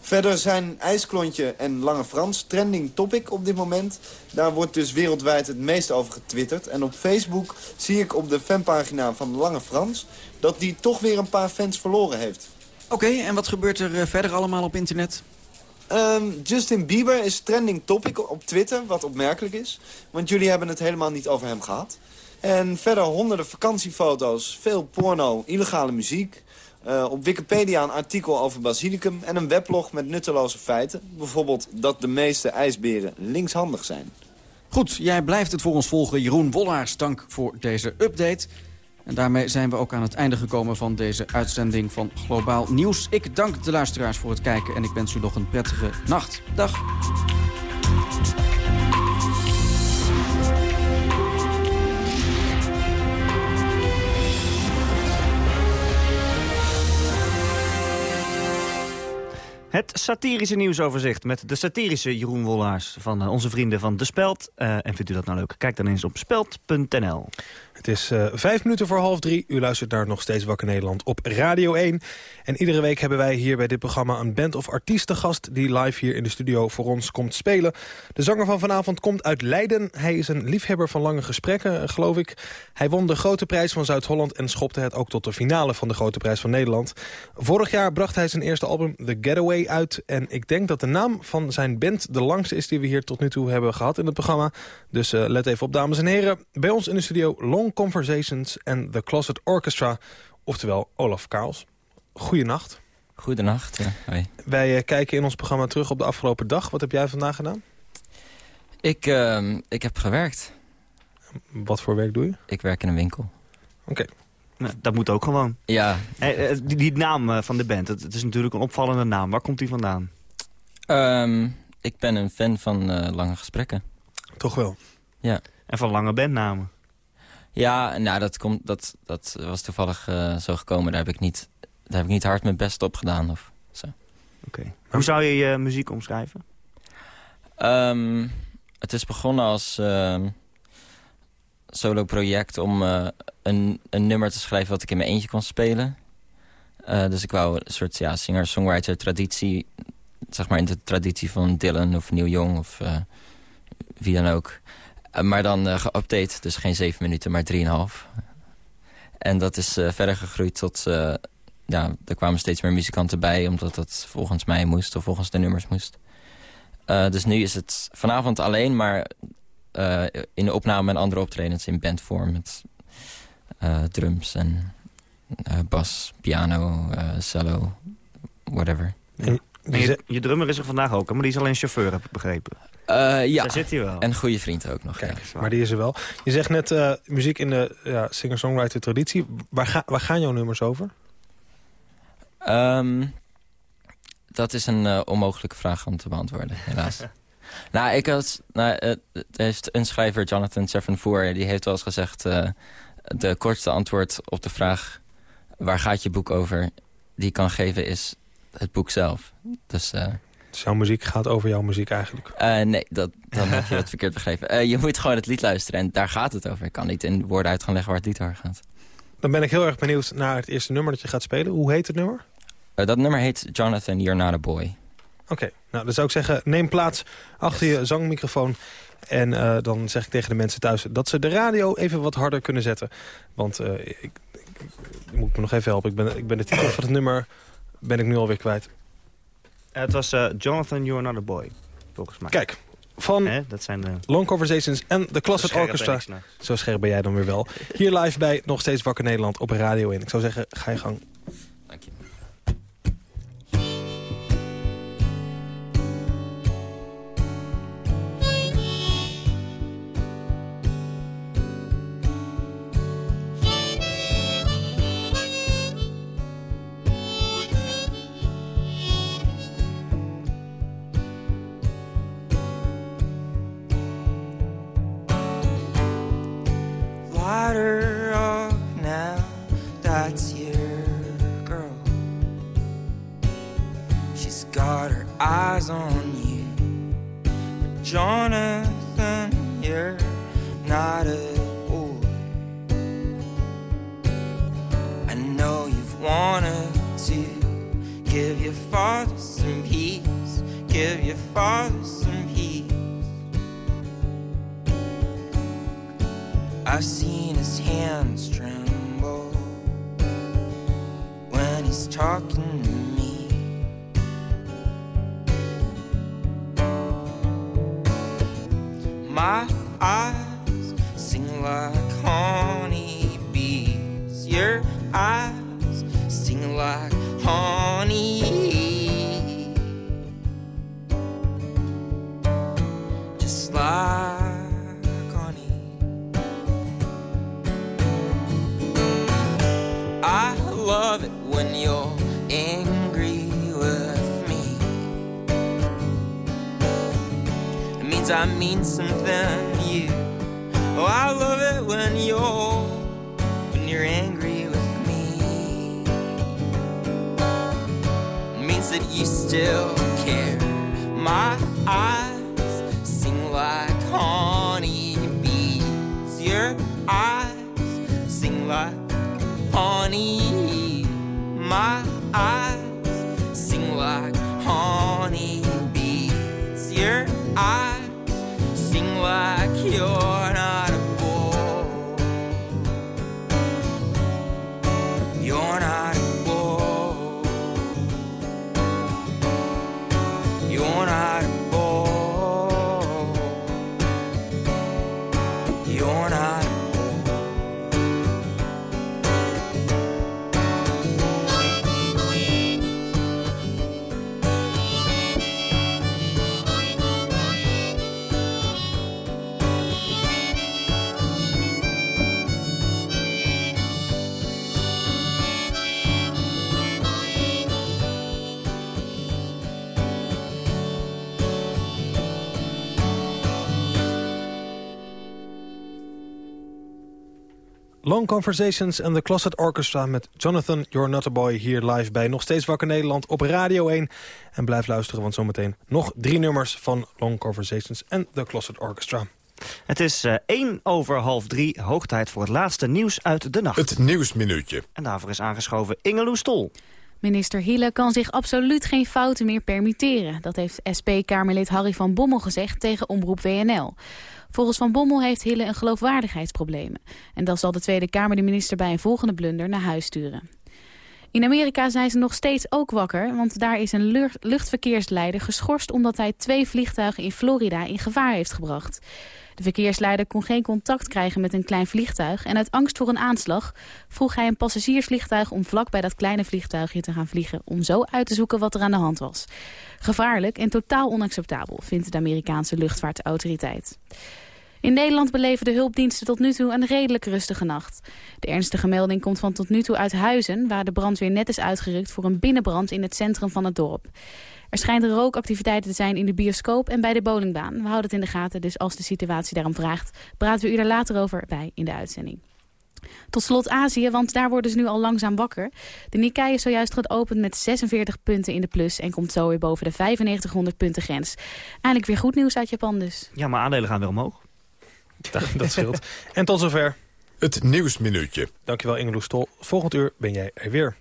Verder zijn IJsklontje en Lange Frans trending topic op dit moment. Daar wordt dus wereldwijd het meest over getwitterd. En op Facebook zie ik op de fanpagina van Lange Frans... dat die toch weer een paar fans verloren heeft. Oké, en wat gebeurt er eh, verder allemaal op internet? Ehm, Justin Bieber is trending topic op Twitter, wat opmerkelijk is. Want jullie hebben het helemaal niet over hem gehad. En verder honderden vakantiefoto's, veel porno, illegale muziek... Uh, op Wikipedia een artikel over basilicum en een weblog met nutteloze feiten. Bijvoorbeeld dat de meeste ijsberen linkshandig zijn. Goed, jij blijft het voor ons volgen. Jeroen Wollaars, dank voor deze update. En daarmee zijn we ook aan het einde gekomen van deze uitzending van Globaal Nieuws. Ik dank de luisteraars voor het kijken en ik wens u nog een prettige nacht. Dag. Het satirische nieuwsoverzicht met de satirische Jeroen Wollaars van uh, onze vrienden van De Speld. Uh, en vindt u dat nou leuk? Kijk dan eens op speld.nl. Het is uh, vijf minuten voor half drie. U luistert naar Nog Steeds Wakker Nederland op Radio 1. En iedere week hebben wij hier bij dit programma een band of artiesten gast... die live hier in de studio voor ons komt spelen. De zanger van vanavond komt uit Leiden. Hij is een liefhebber van lange gesprekken, geloof ik. Hij won de Grote Prijs van Zuid-Holland... en schopte het ook tot de finale van de Grote Prijs van Nederland. Vorig jaar bracht hij zijn eerste album The Getaway uit. En ik denk dat de naam van zijn band de langste is... die we hier tot nu toe hebben gehad in het programma. Dus uh, let even op, dames en heren. Bij ons in de studio Long Conversations en The Closet Orchestra, oftewel Olaf Kaals. Goedenacht. Goedenacht, ja. Hoi. Wij uh, kijken in ons programma terug op de afgelopen dag. Wat heb jij vandaag gedaan? Ik, uh, ik heb gewerkt. Wat voor werk doe je? Ik werk in een winkel. Oké. Okay. Nou, dat moet ook gewoon. Ja. Hey, die, die, naam van de band, het, het, is natuurlijk een opvallende naam. Waar komt die vandaan? Um, ik ben een fan van uh, lange gesprekken. Toch wel? Ja. En van lange bandnamen? Ja, nou, dat, komt, dat, dat was toevallig uh, zo gekomen. Daar heb, ik niet, daar heb ik niet hard mijn best op gedaan. Of zo. Oké. Okay. Hoe zou je je muziek omschrijven? Um, het is begonnen als uh, solo project om uh, een, een nummer te schrijven wat ik in mijn eentje kon spelen. Uh, dus ik wou een soort ja, singer-songwriter traditie, zeg maar in de traditie van Dylan of Neil Young of wie dan ook. Uh, maar dan uh, geupdate, dus geen zeven minuten, maar drieënhalf. En dat is uh, verder gegroeid tot... ja, er kwamen steeds meer muzikanten bij... omdat dat volgens mij moest, of volgens de nummers moest. dus nu is het vanavond alleen, maar in de opname en andere optredens in bandvorm... met drums en bas, piano, cello, whatever. Je, je, drummer is er vandaag ook, maar die is alleen chauffeur, heb ik begrepen. Uh, ja, Daar zit hij wel. En goede vriend ook nog. Kijk, ja. maar die is er wel. Je zegt net uh, muziek in de ja, singer-songwriter traditie. Waar, ga, waar gaan jouw nummers over? Um, dat is een uh, onmogelijke vraag om te beantwoorden, helaas. nou, ik had, nou, het heeft een schrijver, Jonathan Safran Foer, die heeft wel eens gezegd... de kortste antwoord op de vraag... waar gaat je boek over, die kan geven, is het boek zelf. Dus... Dus jouw muziek gaat over jouw muziek eigenlijk? Uh, nee, dat, dan heb je het verkeerd begrepen. Uh, je moet gewoon het lied luisteren en daar gaat het over. Ik kan niet in woorden uit gaan leggen waar het lied over gaat. Dan ben ik heel erg benieuwd naar het eerste nummer dat je gaat spelen. Hoe heet het nummer? Uh, dat nummer heet Jonathan, You're Not a Boy. Oké, okay. nou dan zou ik zeggen, neem plaats achter yes. je zangmicrofoon. En dan zeg ik tegen de mensen thuis dat ze de radio even wat harder kunnen zetten. Want ik, ik, ik, moet me nog even helpen. Ik ben, ik ben de titel van het nummer ben ik nu alweer kwijt. Het was uh, Jonathan, You're Not a Boy, volgens mij. Kijk, van He, dat zijn de... Long Conversations en de Closet Orchestra. Zo scherp ben jij dan weer wel. Hier live bij Nog Steeds Wakker Nederland op Radio 1. Ik zou zeggen, ga je gang. Love it when you're angry with me. It means I mean something to you. Oh, I love it when you're when you're angry with me. It means that you still care. My eyes sing like honey bees. Your eyes sing like honey. My eyes sing like honey bees. Your eyes sing like you're Long Conversations and the Closet Orchestra met Jonathan You're Not a Boy hier live bij Nog Steeds Wakker Nederland op Radio 1. En blijf luisteren, want zometeen nog drie nummers van Long Conversations and the Closet Orchestra. Het is eh 1 over half drie, hoog tijd voor het laatste nieuws uit de nacht. Het Nieuwsminuutje. En daarvoor is aangeschoven Ingeloe Stol. Minister Hille kan zich absoluut geen fouten meer permitteren. Dat heeft SP-Kamerlid Harry van Bommel gezegd tegen Omroep WNL. Volgens Van Bommel heeft Hille een geloofwaardigheidsprobleem. En dan zal de Tweede Kamer de minister bij een volgende blunder naar huis sturen. In Amerika zijn ze nog steeds ook wakker, want daar is een lucht- luchtverkeersleider geschorst omdat hij twee vliegtuigen in Florida in gevaar heeft gebracht. De verkeersleider kon geen contact krijgen met een klein vliegtuig en uit angst voor een aanslag vroeg hij een passagiersvliegtuig om vlak bij dat kleine vliegtuigje te gaan vliegen om zo uit te zoeken wat er aan de hand was. Gevaarlijk en totaal onacceptabel, vindt de Amerikaanse luchtvaartautoriteit. In Nederland beleven de hulpdiensten tot nu toe een redelijk rustige nacht. De ernstige melding komt van tot nu toe uit Huizen... waar de brandweer net is uitgerukt voor een binnenbrand in het centrum van het dorp. Er schijnt rookactiviteiten te zijn in de bioscoop en bij de bowlingbaan. We houden het in de gaten, dus als de situatie daarom vraagt... praten we u daar later over bij in de uitzending. Tot slot Azië, want daar worden ze nu al langzaam wakker. De Nikkei is zojuist geopend met 46 punten in de plus... en komt zo weer boven de 9500 punten grens. Eindelijk weer goed nieuws uit Japan dus. Ja, maar aandelen gaan weer omhoog. Dat scheelt. en tot zover. Het Nieuwsminuutje. Dankjewel Ingeloe Stol. Volgend uur ben jij er weer.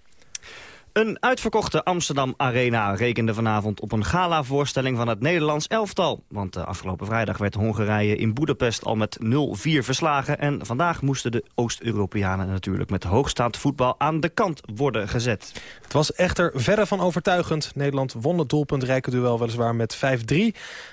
Een uitverkochte Amsterdam Arena rekende vanavond op een gala-voorstelling van het Nederlands elftal. Want uh, afgelopen vrijdag werd Hongarije in Boedapest al met 0-4 verslagen. En vandaag moesten de Oost-Europeanen natuurlijk met hoogstaand voetbal aan de kant worden gezet. Het was echter verre van overtuigend. Nederland won het doelpuntrijke duel weliswaar met 5-3.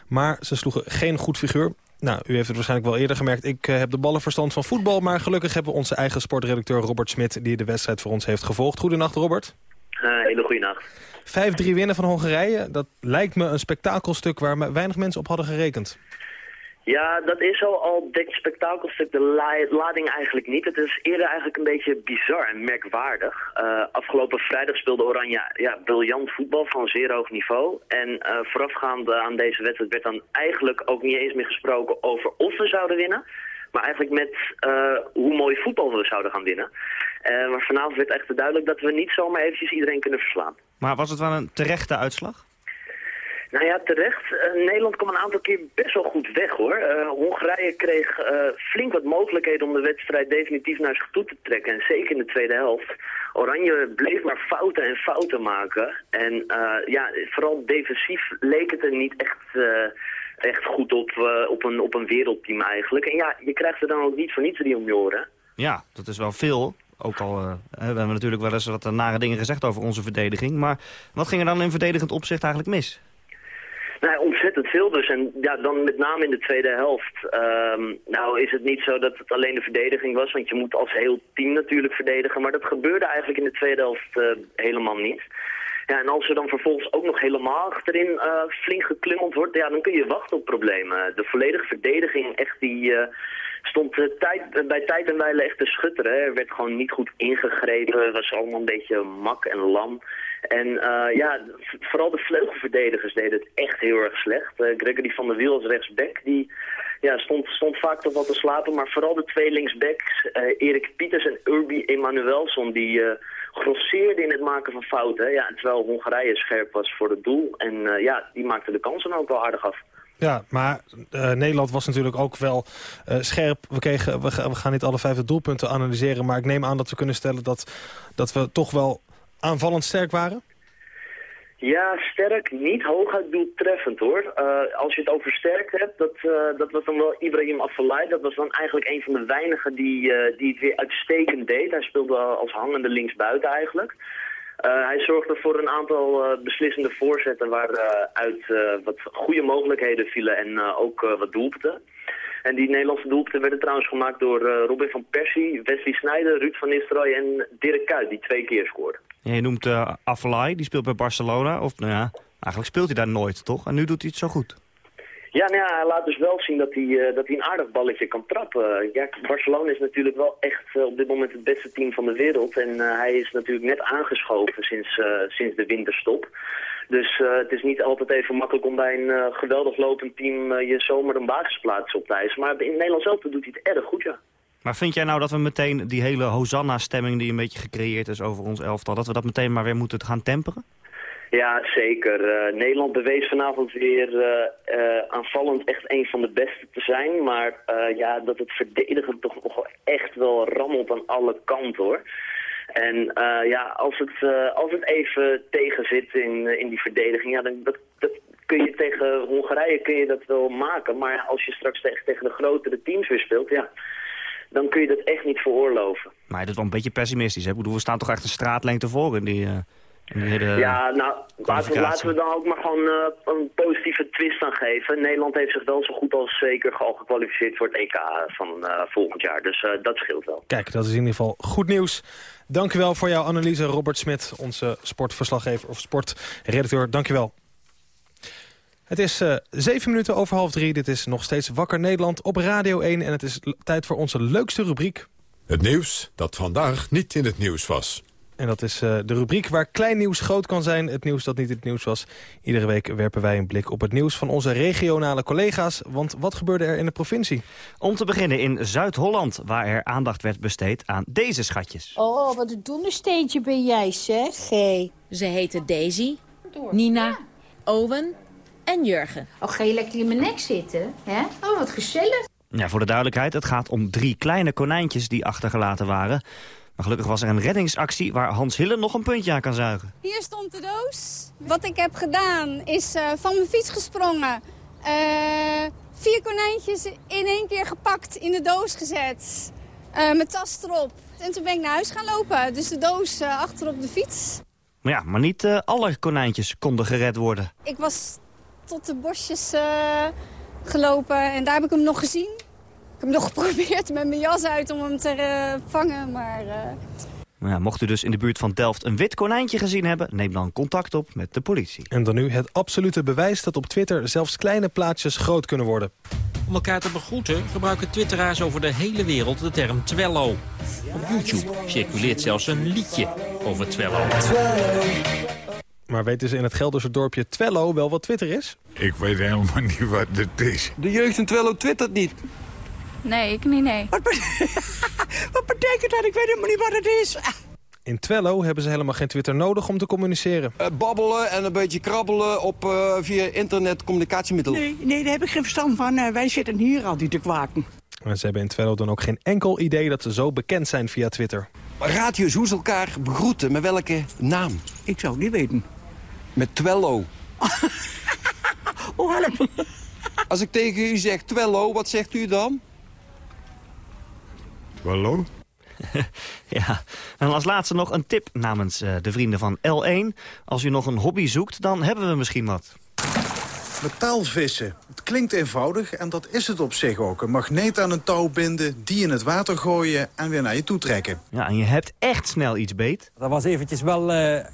Maar ze sloegen geen goed figuur. Nou, u heeft het waarschijnlijk wel eerder gemerkt. Ik uh, heb de ballenverstand van voetbal. Maar gelukkig hebben we onze eigen sportredacteur Robert Smit... die de wedstrijd voor ons heeft gevolgd. Goedenacht, Robert. Uh, hele goede nacht. 5-3 winnen van Hongarije. Dat lijkt me een spektakelstuk waar weinig mensen op hadden gerekend. Ja, dat is al, dit spektakelstuk de la lading eigenlijk niet. Het is eerder eigenlijk een beetje bizar en merkwaardig. Uh, afgelopen vrijdag speelde Oranje ja, briljant voetbal van zeer hoog niveau. En uh, voorafgaand aan deze wedstrijd werd dan eigenlijk ook niet eens meer gesproken over of we zouden winnen. Maar eigenlijk met uh, hoe mooi voetbal we zouden gaan winnen. Maar vanavond werd echt duidelijk dat we niet zomaar eventjes iedereen kunnen verslaan. Maar was het wel een terechte uitslag? Nou ja, terecht. Uh, Nederland kwam een aantal keer best wel goed weg hoor. Uh, Hongarije kreeg uh, flink wat mogelijkheden om de wedstrijd definitief naar zich toe te trekken. En zeker in de tweede helft. Oranje bleef maar fouten en fouten maken. En eh, ja, vooral defensief leek het er niet echt, eh, echt goed op, eh, op, een, op een wereldteam eigenlijk. En ja, je krijgt er dan ook niet voor niets die om. Ja, dat is wel veel. Ook al we hebben natuurlijk wel eens wat nare dingen gezegd over onze verdediging. Maar wat ging er dan in verdedigend opzicht eigenlijk mis? Nou, ontzettend veel dus. En ja, dan met name in de tweede helft. Ehm, nou is het niet zo dat het alleen de verdediging was, want je moet als heel team natuurlijk verdedigen. Maar dat gebeurde eigenlijk in de tweede helft uh, helemaal niet. Ja, en als er dan vervolgens ook nog helemaal achterin uh, flink geklummeld wordt, ja, dan kun je wachten op problemen. De volledige verdediging echt die... Uh, stond tijd, bij tijd en wijle echt te schutteren. Er werd gewoon niet goed ingegrepen. Was allemaal een beetje mak en lam. En uh, ja, vooral de vleugelverdedigers deden het echt heel erg slecht. Uh, Gregory van der Wiel als rechtsback, die ja, stond, stond vaak toch wat te slapen. Maar vooral de twee linksbacks, uh, Erik Pieters en Urbi Emanuelson, die grosseerden in het maken van fouten. Ja, terwijl Hongarije scherp was voor het doel. En ja, die maakte de kansen ook wel aardig af. Ja, maar Nederland was natuurlijk ook wel scherp. We, kregen, we, we, gaan niet alle vijf de doelpunten analyseren... maar ik neem aan dat we kunnen stellen dat, dat we toch wel aanvallend sterk waren? Ja, sterk. Niet hooguit doeltreffend hoor. Uh, als je het over sterk hebt, dat, uh, dat was dan wel Ibrahim Afellay. Dat was dan eigenlijk een van de weinigen die, uh, die het weer uitstekend deed. Hij speelde als hangende linksbuiten eigenlijk. hij zorgde voor een aantal beslissende voorzetten waaruit wat goede mogelijkheden vielen en ook wat doelpunten. En die Nederlandse doelpunten werden trouwens gemaakt door Robin van Persie, Wesley Sneijder, Ruud van Nistelrooy en Dirk Kuyt, die twee keer scoorden. Je noemt uh, die speelt bij Barcelona. Of nou ja, eigenlijk speelt hij daar nooit, toch? En nu doet hij het zo goed. Ja, nou ja, hij laat dus wel zien dat hij, uh, dat hij een aardig balletje kan trappen. Ja, Barcelona is natuurlijk wel echt uh, op dit moment het beste team van de wereld. En hij is natuurlijk net aangeschoven sinds, sinds de winterstop. Dus het is niet altijd even makkelijk om bij een geweldig lopend team je zomaar een basisplaats op te eisen. Maar in Nederland zelf doet hij het erg goed, ja. Maar vind jij nou dat we meteen die hele Hosanna-stemming die een beetje gecreëerd is over ons elftal, dat we dat meteen maar weer moeten gaan temperen? Ja, zeker. Nederland bewees vanavond weer aanvallend echt een van de beste te zijn. Maar ja, dat het verdedigen toch nog echt wel rammelt aan alle kanten hoor. En ja, als het, als het even tegen zit in, in die verdediging, ja, dan dat, dat kun je tegen Hongarije kun je dat wel maken. Maar als je straks tegen, tegen de grotere teams weer speelt, ja, dan kun je dat echt niet veroorloven. Maar dat is wel een beetje pessimistisch. Hè? Ik bedoel, we staan toch echt een straatlengte voor in die... Uh... Ja, nou, laten we, laten we dan ook maar gewoon uh, een positieve twist aan geven. Nederland heeft zich wel zo goed als zeker al gekwalificeerd voor het EK van uh, volgend jaar. Dus uh, dat scheelt wel. Kijk, dat is in ieder geval goed nieuws. Dank u wel voor jouw analyse, Robert Smit, onze sportverslaggever of sportredacteur. Dank u wel. Het is uh, zeven minuten over half drie. Dit is nog steeds Wakker Nederland op Radio 1. En het is tijd voor onze leukste rubriek. Het nieuws dat vandaag niet in het nieuws was. En dat is uh, de rubriek waar klein nieuws groot kan zijn. Het nieuws dat niet in het nieuws was. Iedere week werpen wij een blik op het nieuws van onze regionale collega's. Want wat gebeurde er in de provincie? Om te beginnen in Zuid-Holland, waar er aandacht werd besteed aan deze schatjes. Oh, wat een dondersteentje ben jij, zeg. Hey. Ze heten Daisy, Nina, ja. Owen en Jurgen. Oh, ga je lekker in mijn nek zitten? hè? Oh, wat gezellig. Ja, voor de duidelijkheid, het gaat om drie kleine konijntjes die achtergelaten waren. Maar gelukkig was er een reddingsactie waar Hans Hille nog een puntje aan kan zuigen. Hier stond de doos. Wat ik heb gedaan is uh, van mijn fiets gesprongen. Uh, vier konijntjes in één keer gepakt, in de doos gezet. Uh, mijn tas erop. En toen ben ik naar huis gaan lopen. Dus de doos achter op de fiets. Maar ja, maar niet alle konijntjes konden gered worden. Ik was tot de bosjes gelopen en daar heb ik hem nog gezien. Ik heb nog geprobeerd met mijn jas uit om hem te uh, vangen, maar... Uh... Ja, mocht u dus in de buurt van Delft een wit konijntje gezien hebben... neem dan contact op met de politie. En dan nu het absolute bewijs dat op Twitter zelfs kleine plaatjes groot kunnen worden. Om elkaar te begroeten gebruiken twitteraars over de hele wereld de term Twello. Op YouTube circuleert zelfs een liedje over Twello. Maar weten ze in het Gelderse dorpje Twello wel wat Twitter is? Ik weet helemaal niet wat het is. De jeugd in Twello twittert niet. Nee, ik niet, nee. Wat, wat betekent dat? Ik weet helemaal niet wat het is. In Twello hebben ze helemaal geen Twitter nodig om te communiceren. Uh, babbelen en een beetje krabbelen op, uh, via internet communicatiemiddel. Nee, nee, daar heb ik geen verstand van. Uh, wij zitten hier al die te kwaken. En ze hebben in Twello dan ook geen enkel idee dat ze zo bekend zijn via Twitter. raad je eens hoe ze elkaar begroeten. Met welke naam? Ik zou het niet weten. Met Twello. Oh, help. Als ik tegen u zeg Twello, wat zegt u dan? Hallo? Ja, en als laatste nog een tip namens eh, de vrienden van L1. Als u nog een hobby zoekt, dan hebben we misschien wat. Metaalvissen. Het klinkt eenvoudig en dat is het op zich ook. Een magneet aan een touw binden, die in het water gooien en weer naar je toe trekken. Ja, en je hebt echt snel iets beet. Dat was eventjes wel eh,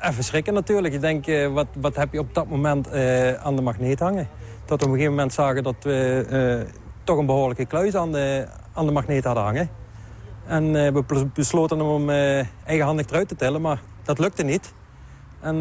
even schrikken natuurlijk. Je denkt, eh, wat, wat heb je op dat moment eh, aan de magneet hangen? Tot we op een gegeven moment zagen dat we eh, toch een behoorlijke kluis aan de, aan de magneet hadden hangen. En we bes- besloten om hem eigenhandig eruit te tellen, maar dat lukte niet. En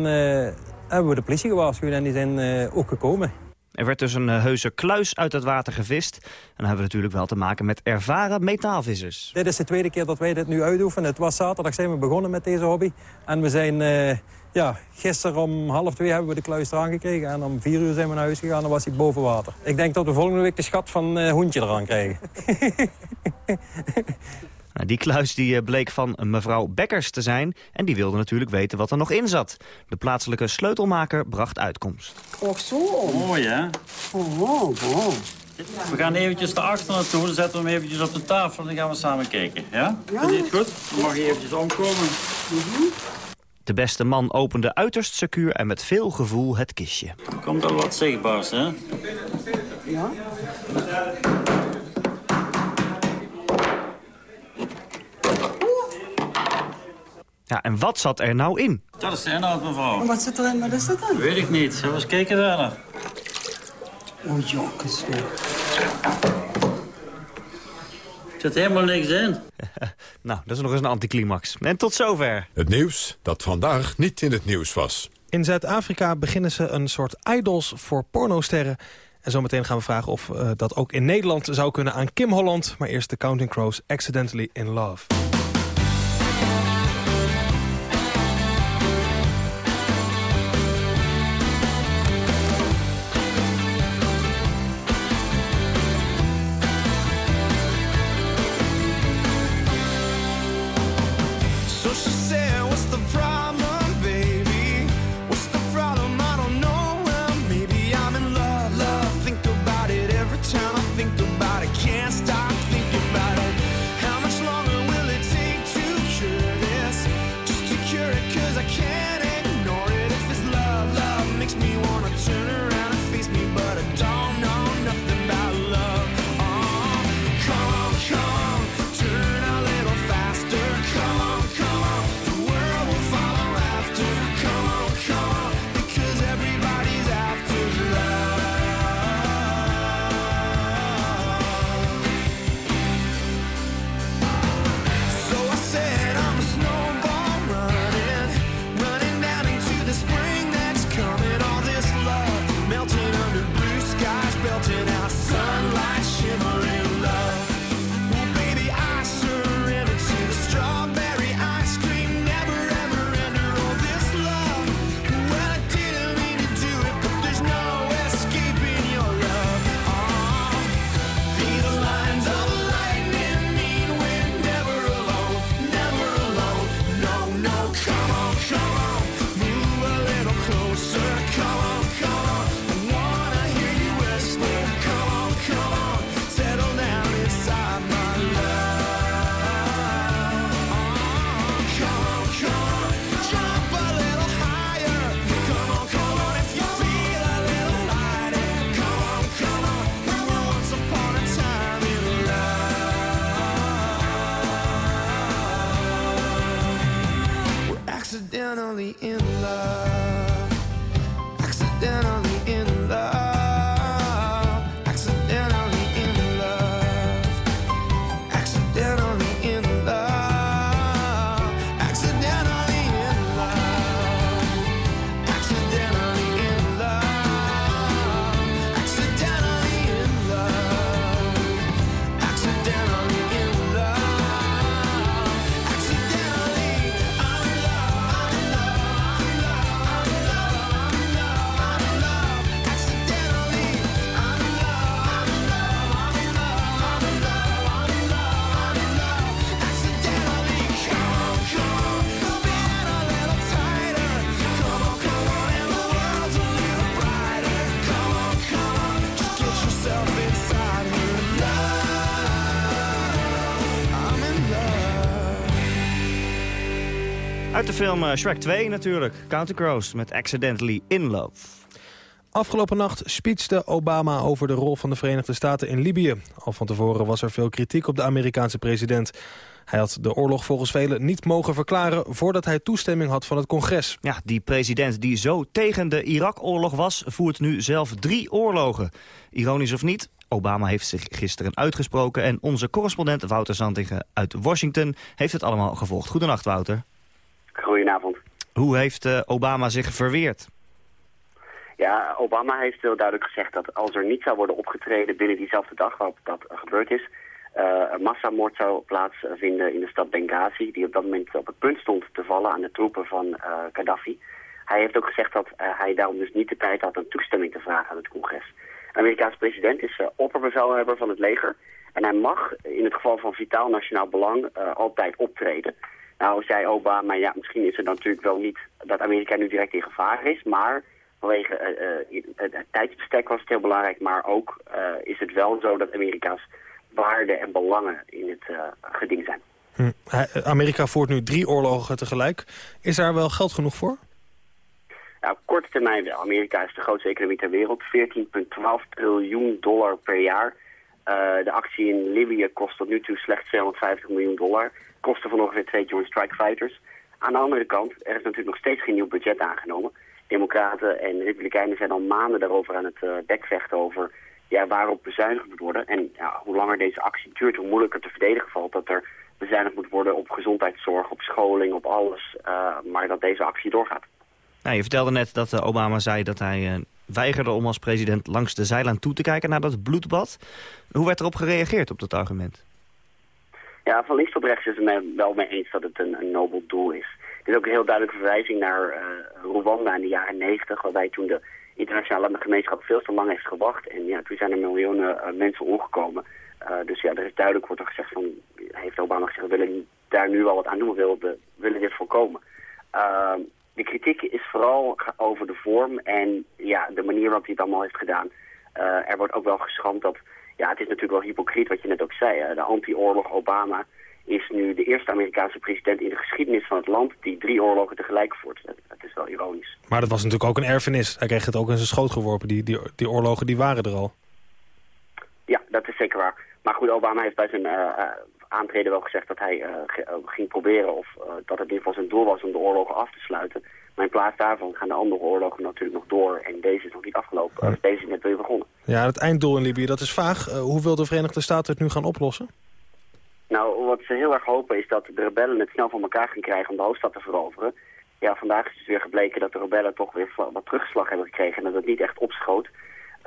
hebben we de politie gewaarschuwd en die zijn ook gekomen. Er werd dus een eh, heuse kluis uit het water gevist. En dan hebben we natuurlijk wel te maken met ervaren metaalvissers. Dit is de tweede keer dat wij dit nu uitoefenen. Het was zaterdag zijn we begonnen met deze hobby. En we zijn, eh, ja, gisteren om half twee hebben we de kluis eraan gekregen. En om vier uur zijn we naar huis gegaan en was hij boven water. Ik denk dat we volgende week de schat van eh Hoentje eraan krijgen. Nou, die kluis die eh, bleek van mevrouw Bekkers te zijn. En die wilde natuurlijk weten wat er nog in zat. De plaatselijke sleutelmaker bracht uitkomst. Och zo. Mooi, hè? Oh, oh. We gaan eventjes naar achter naartoe, dan zetten we hem eventjes op de tafel en dan gaan we samen kijken. Ja? Ja. Vind je het goed? Dan mag je eventjes omkomen. De beste man opende uiterst secuur en met veel gevoel het kistje. Er komt al wat zichtbaars, hè? Ja? Ja, en wat zat er nou in? Dat is de inhoud, mevrouw. En wat zit erin? Wat is dat dan? Weet ik niet. Zullen we eens kijken daarna? Oh, jongens. Er zit helemaal niks in. nou, dat is nog eens een anticlimax. En tot zover. Het nieuws dat vandaag niet in het nieuws was. In Zuid-Afrika beginnen ze een soort idols voor pornosterren. En zometeen gaan we vragen of eh, dat ook in Nederland zou kunnen aan Kim Holland. Maar eerst de Counting Crows, Accidentally in Love. Film eh, Shrek 2 natuurlijk. Counter Crows met Accidentally in Love. Afgelopen nacht speechte Obama over de rol van de Verenigde Staten in Libië. Al van tevoren was er veel kritiek op de Amerikaanse president. Hij had de oorlog volgens velen niet mogen verklaren... voordat hij toestemming had van het congres. Ja, die president die zo tegen de Irak-oorlog was... voert nu zelf drie oorlogen. Ironisch of niet, Obama heeft zich gisteren uitgesproken... en onze correspondent Wouter Zantingen uit Washington... heeft het allemaal gevolgd. Goedenacht, Wouter. Goedenavond. Hoe heeft eh, Obama zich verweerd? Ja, Obama heeft heel duidelijk gezegd dat als er niet zou worden opgetreden binnen diezelfde dag waarop dat gebeurd is, eh, een massamoord zou plaatsvinden in de stad Benghazi, die op dat moment op het punt stond te vallen aan de troepen van eh, Gaddafi. Hij heeft ook gezegd dat hij daarom dus niet de tijd had om toestemming te vragen aan het congres. De Amerikaanse president is uh, opperbevelhebber van het leger en hij mag in het geval van vitaal nationaal belang altijd optreden. Nou zei Obama, ja misschien is het natuurlijk wel niet dat Amerika nu direct in gevaar is, maar vanwege uh, het, het tijdsbestek was het heel belangrijk, maar ook uh, is het wel zo dat Amerika's waarden en belangen in het geding zijn. Hm. Amerika voert nu drie oorlogen tegelijk. Is daar wel geld genoeg voor? Ja, op korte termijn wel. Amerika is de grootste economie ter wereld. 14,12 triljoen dollar per jaar. de actie in Libië kost tot nu toe slechts 250 miljoen dollar. Kosten van ongeveer twee Joint Strike Fighters. Aan de andere kant, er is natuurlijk nog steeds geen nieuw budget aangenomen. Democraten en Republikeinen zijn al maanden daarover aan het uh, bekvechten over ja, waarop bezuinigd moet worden. En ja, hoe langer deze actie duurt, hoe moeilijker te verdedigen valt dat er bezuinigd moet worden op gezondheidszorg, op scholing, op alles. Uh, maar dat deze actie doorgaat. Nou, je vertelde net dat uh, Obama zei dat hij weigerde om als president langs de zijlijn toe te kijken naar dat bloedbad. Hoe werd erop gereageerd op dat argument? Ja, van links tot rechts is het me wel mee eens dat het een, een nobel doel is. Dit is ook een heel duidelijke verwijzing naar uh, Rwanda in de jaren 90, waarbij toen de internationale gemeenschap veel te lang heeft gewacht. En ja, toen zijn er miljoenen uh, mensen omgekomen. Uh, dus ja, er is duidelijk wordt er gezegd van, heeft Obama gezegd, we willen daar nu wel wat aan doen, we willen, willen dit voorkomen. de kritiek is vooral over de vorm en ja, de manier waarop hij het allemaal heeft gedaan. Er wordt ook wel geschamd dat, ja, het is natuurlijk wel hypocriet wat je net ook zei, hè? de anti-oorlog Obama is nu de eerste Amerikaanse president in de geschiedenis van het land die drie oorlogen tegelijk voert. Dat, is wel ironisch. Maar dat was natuurlijk ook een erfenis. Hij kreeg het ook in zijn schoot geworpen. Die, die, die oorlogen die waren er al. Ja, dat is zeker waar. Maar goed, Obama heeft bij zijn uh, uh, aantreden wel gezegd dat hij uh, ging proberen... of dat het in ieder geval zijn doel was om de oorlogen af te sluiten. Maar in plaats daarvan gaan de andere oorlogen natuurlijk nog door. En deze is nog niet afgelopen. Ja. deze is net weer begonnen. Ja, het einddoel in Libië, dat is vaag. hoe wil de Verenigde Staten het nu gaan oplossen? Nou, wat ze heel erg hopen is dat de rebellen het snel van elkaar gaan krijgen om de hoofdstad te veroveren. Ja, vandaag is het weer gebleken dat de rebellen toch weer wat terugslag hebben gekregen en dat het niet echt opschoot.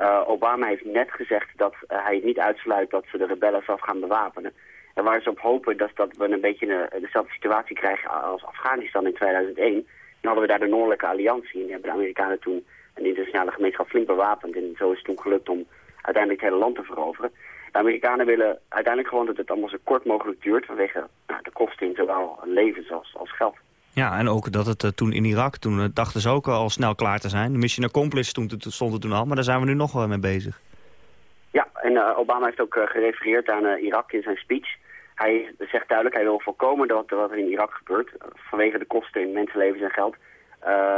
Uh, Obama heeft net gezegd dat uh, hij niet uitsluit dat ze de rebellen zelf gaan bewapenen. En waar ze op hopen dat, dat we een beetje een, dezelfde situatie krijgen als Afghanistan in 2001. Dan hadden we daar de Noordelijke Alliantie en die hebben de Amerikanen toen en de internationale gemeenschap flink bewapend. En zo is het toen gelukt om uiteindelijk het hele land te veroveren. De Amerikanen willen uiteindelijk gewoon dat het allemaal zo kort mogelijk duurt... vanwege nou, de kosten in zowel levens als, als geld. Ja, en ook dat het uh, toen in Irak, toen uh, dachten ze ook al snel klaar te zijn. De mission accomplished stond, stond er toen al, maar daar zijn we nu nog wel mee bezig. Ja, en uh, Obama heeft ook gerefereerd aan Irak in zijn speech. Hij zegt duidelijk, hij wil voorkomen dat wat er in Irak gebeurt... vanwege de kosten in mensenlevens en geld.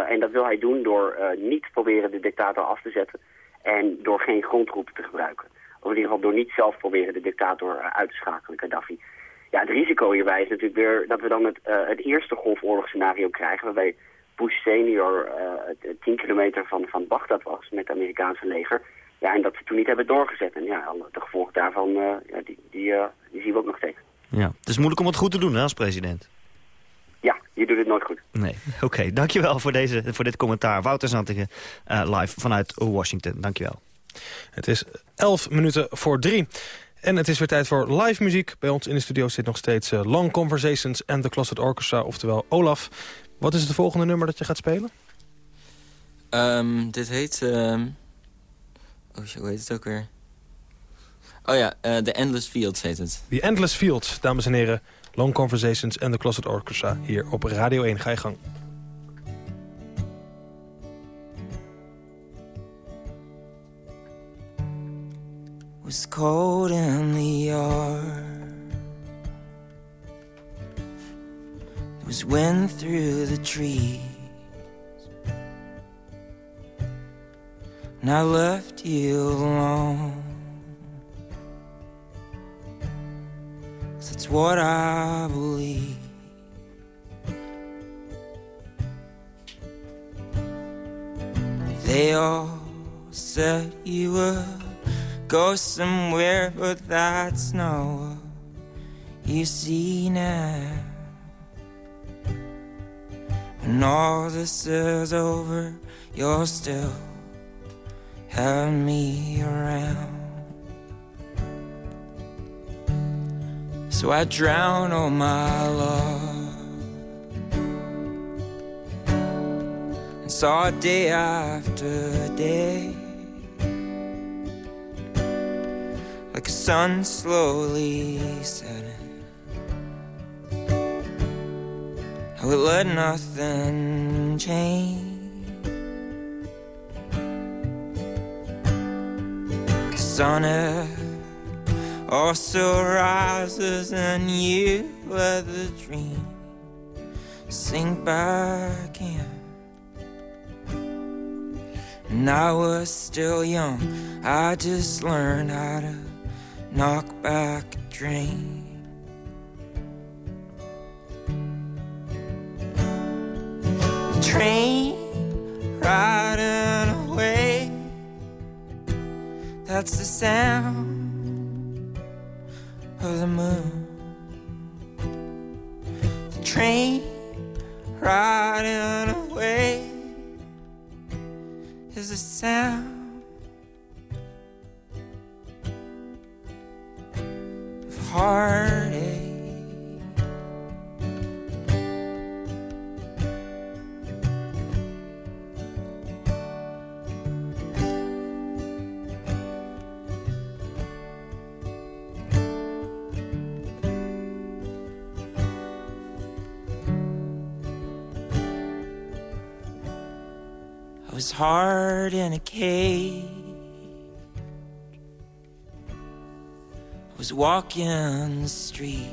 en dat wil hij doen door niet proberen de dictator af te zetten... en door geen grondroepen te gebruiken. Of in ieder geval door niet zelf proberen de dictator uit te schakelen, Gaddafi. Ja, het risico hierbij is natuurlijk weer dat we dan het, uh, het eerste golfoorlogsscenario krijgen... waarbij Bush senior uh, 10 kilometer van, van Bagdad was met het Amerikaanse leger. Ja, en dat ze toen niet hebben doorgezet. En ja, de gevolgen daarvan, ja, die, die, die zien we ook nog steeds. Ja, het is moeilijk om het goed te doen hè, als president. Ja, je doet het nooit goed. Nee, oké. Okay, dankjewel voor, deze, voor dit commentaar. Wouter Zantingen, live vanuit Washington. Dankjewel. Het is 11 minuten voor drie. En het is weer tijd voor live muziek. Bij ons in de studio zit nog steeds uh, Long Conversations en The Closet Orchestra, oftewel Olaf. Wat is het volgende nummer dat je gaat spelen? Um, dit heet... Um... Oh, hoe heet het ook weer? Oh ja, uh, The Endless Fields heet het. The Endless Fields, dames en heren. Long Conversations en The Closet Orchestra hier op Radio 1. Ga je gang. was cold in the yard. There was wind through the trees. And I left you alone. 'Cause that's what I believe. They all said you would go somewhere, but that's not what you see now. When all this is over, you're still have me around. So I drown all my love. And saw day after day. Like a sun slowly setting. I would let nothing change. The sun it also rises, and you let the dream sink back in. And I was still young, I just learned how to knock back a drain. The train riding away, that's the sound of the moon. The train riding away is the sound of heartache. Was in a cage. I was walking the street.